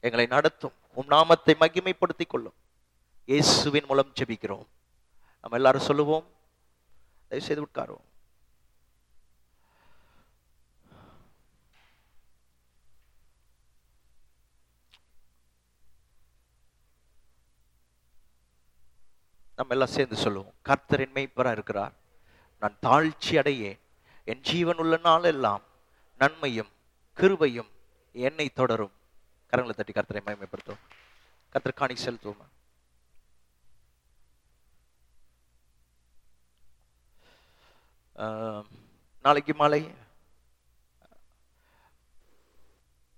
எங்களை நடத்தும். உம் நாமத்தை மகிமைப்படுத்திக் கொள்ளும். இயேசுவின் மூலம் ஜெபிக்கிறோம். நம்ம எல்லாரும் சொல்லுவோம். தயவு செய்து உட்காருவோம். நம்ம எல்லாம் சேர்ந்து சொல்லுவோம் கர்த்தர் மெய்ப்பராக இருக்கிறார். நான் தாழ்ச்சி அடையேன். என் ஜீவன் உள்ள நாள் எல்லாம் நன்மையும் கிருபையும் என்னை தொடரும். கரங்களை தட்டி கர்த்தரை மயமைப்படுத்துவோம் கர்த்தர் காணி செலுத்துவோம். ஆஹ், நாளைக்கு மாலை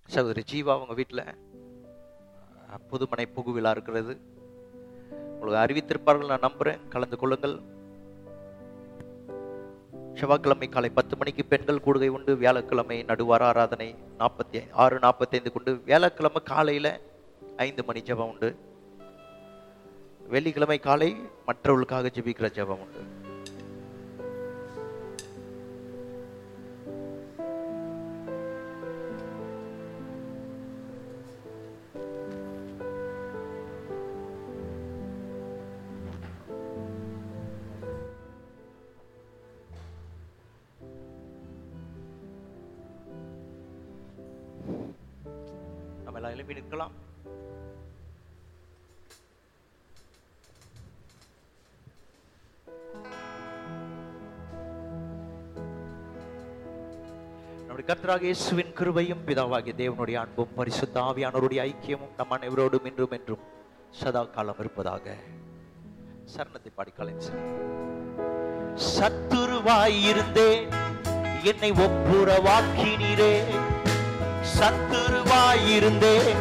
சகோதரி ஜீவா அவங்க வீட்டில் புதுமனை புகு விழா இருக்கிறது. உங்களுக்கு அறிவித்திருப்பார்கள் நான் நம்புறேன். கலந்து கொள்ளுங்கள். செவ்வாய்க்கிழமை காலை பத்து மணிக்கு பெண்கள் கூடுகை உண்டு வியாழக்கிழமை நடுவார ஆராதனை நாற்பத்தி ஆறு நாற்பத்தைந்து கொண்டு வியாழக்கிழமை காலையில் ஐந்து மணி ஜெபம் உண்டு. வெள்ளிக்கிழமை காலை மற்றவர்களுக்காக ஜெபிக்கிற ஜபம் உண்டு. எழுப்பி நிற்கலாம் நம்முடைய கர்த்தராக இயேசுவின் கிருபையும் பிதாவாகிய தேவனுடைய அன்பும் பரிசுத்த ஆவியானவருடைய ஐக்கியமும் நம் அனைவரோடும் இன்றும் என்றும் சதா காலம் இருப்பதாக சரணத்தை பாடிக்காலேன் சத்துருவாயிருந்தே என்னை ஒப்புரவாக்கினீரே. சத்துருவாயிருந்தேன்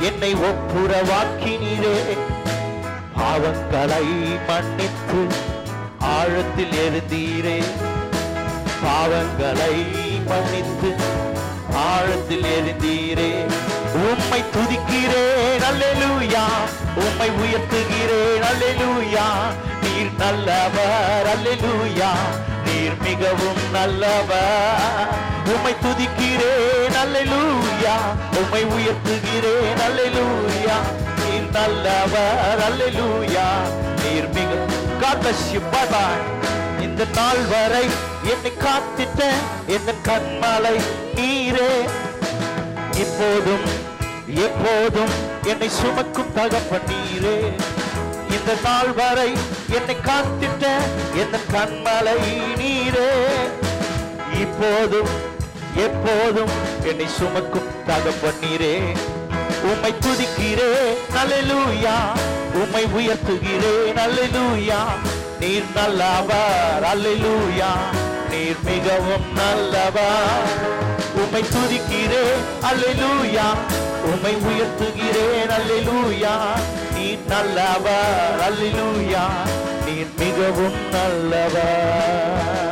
என்னை ஒப்புரவாக்கினீரே. பாவங்களை மன்னித்து ஆழத்தில் எழுந்தீரே. பாவங்களை மன்னித்து ஆழத்தில் எழுந்தீரே. உம்மை துதிக்கிறேன் அல்லேலூயா. உம்மை உயர்த்துகிறேன் அல்லேலூயா. நீர் நல்லவர் அல்லேலூயா. நீர் மிகவும் நல்லவர். உம்மை துதிக்கிறேன் அல்லூயா உம்மை உயர்த்துகிறேன் அல்லூயா நீர் நல்லவர் அல்லூயா நீர் மிக God bless you இந்த நாள் வரை என்னை காத்திட்ட என் கண்மலை நீரே. இப்போதும் எப்போதும் என்னை சுமக்கும் தகப்ப நீரே. இந்த நாள் வரை என்னை காத்திட்ட என் கண்மலை நீரே. இப்போதும் எப்போதும் என்னை சுமக்கும் தகப்பன் நீரே. உம்மை துதிக்கிறேன் அல்லேலூயா உம்மை உயர்த்துகிறே அல்லேலூயா நீர் நல்லவர் அல்லேலூயா. நீர் மிகவும் நல்லவர். உம்மை துதிக்கிறே அல்லேலூயா. உம்மை உயர்த்துகிறேன் அல்லேலூயா நீர் நல்லவர் அல்லேலூயா. நீர் மிகவும் நல்லவர்.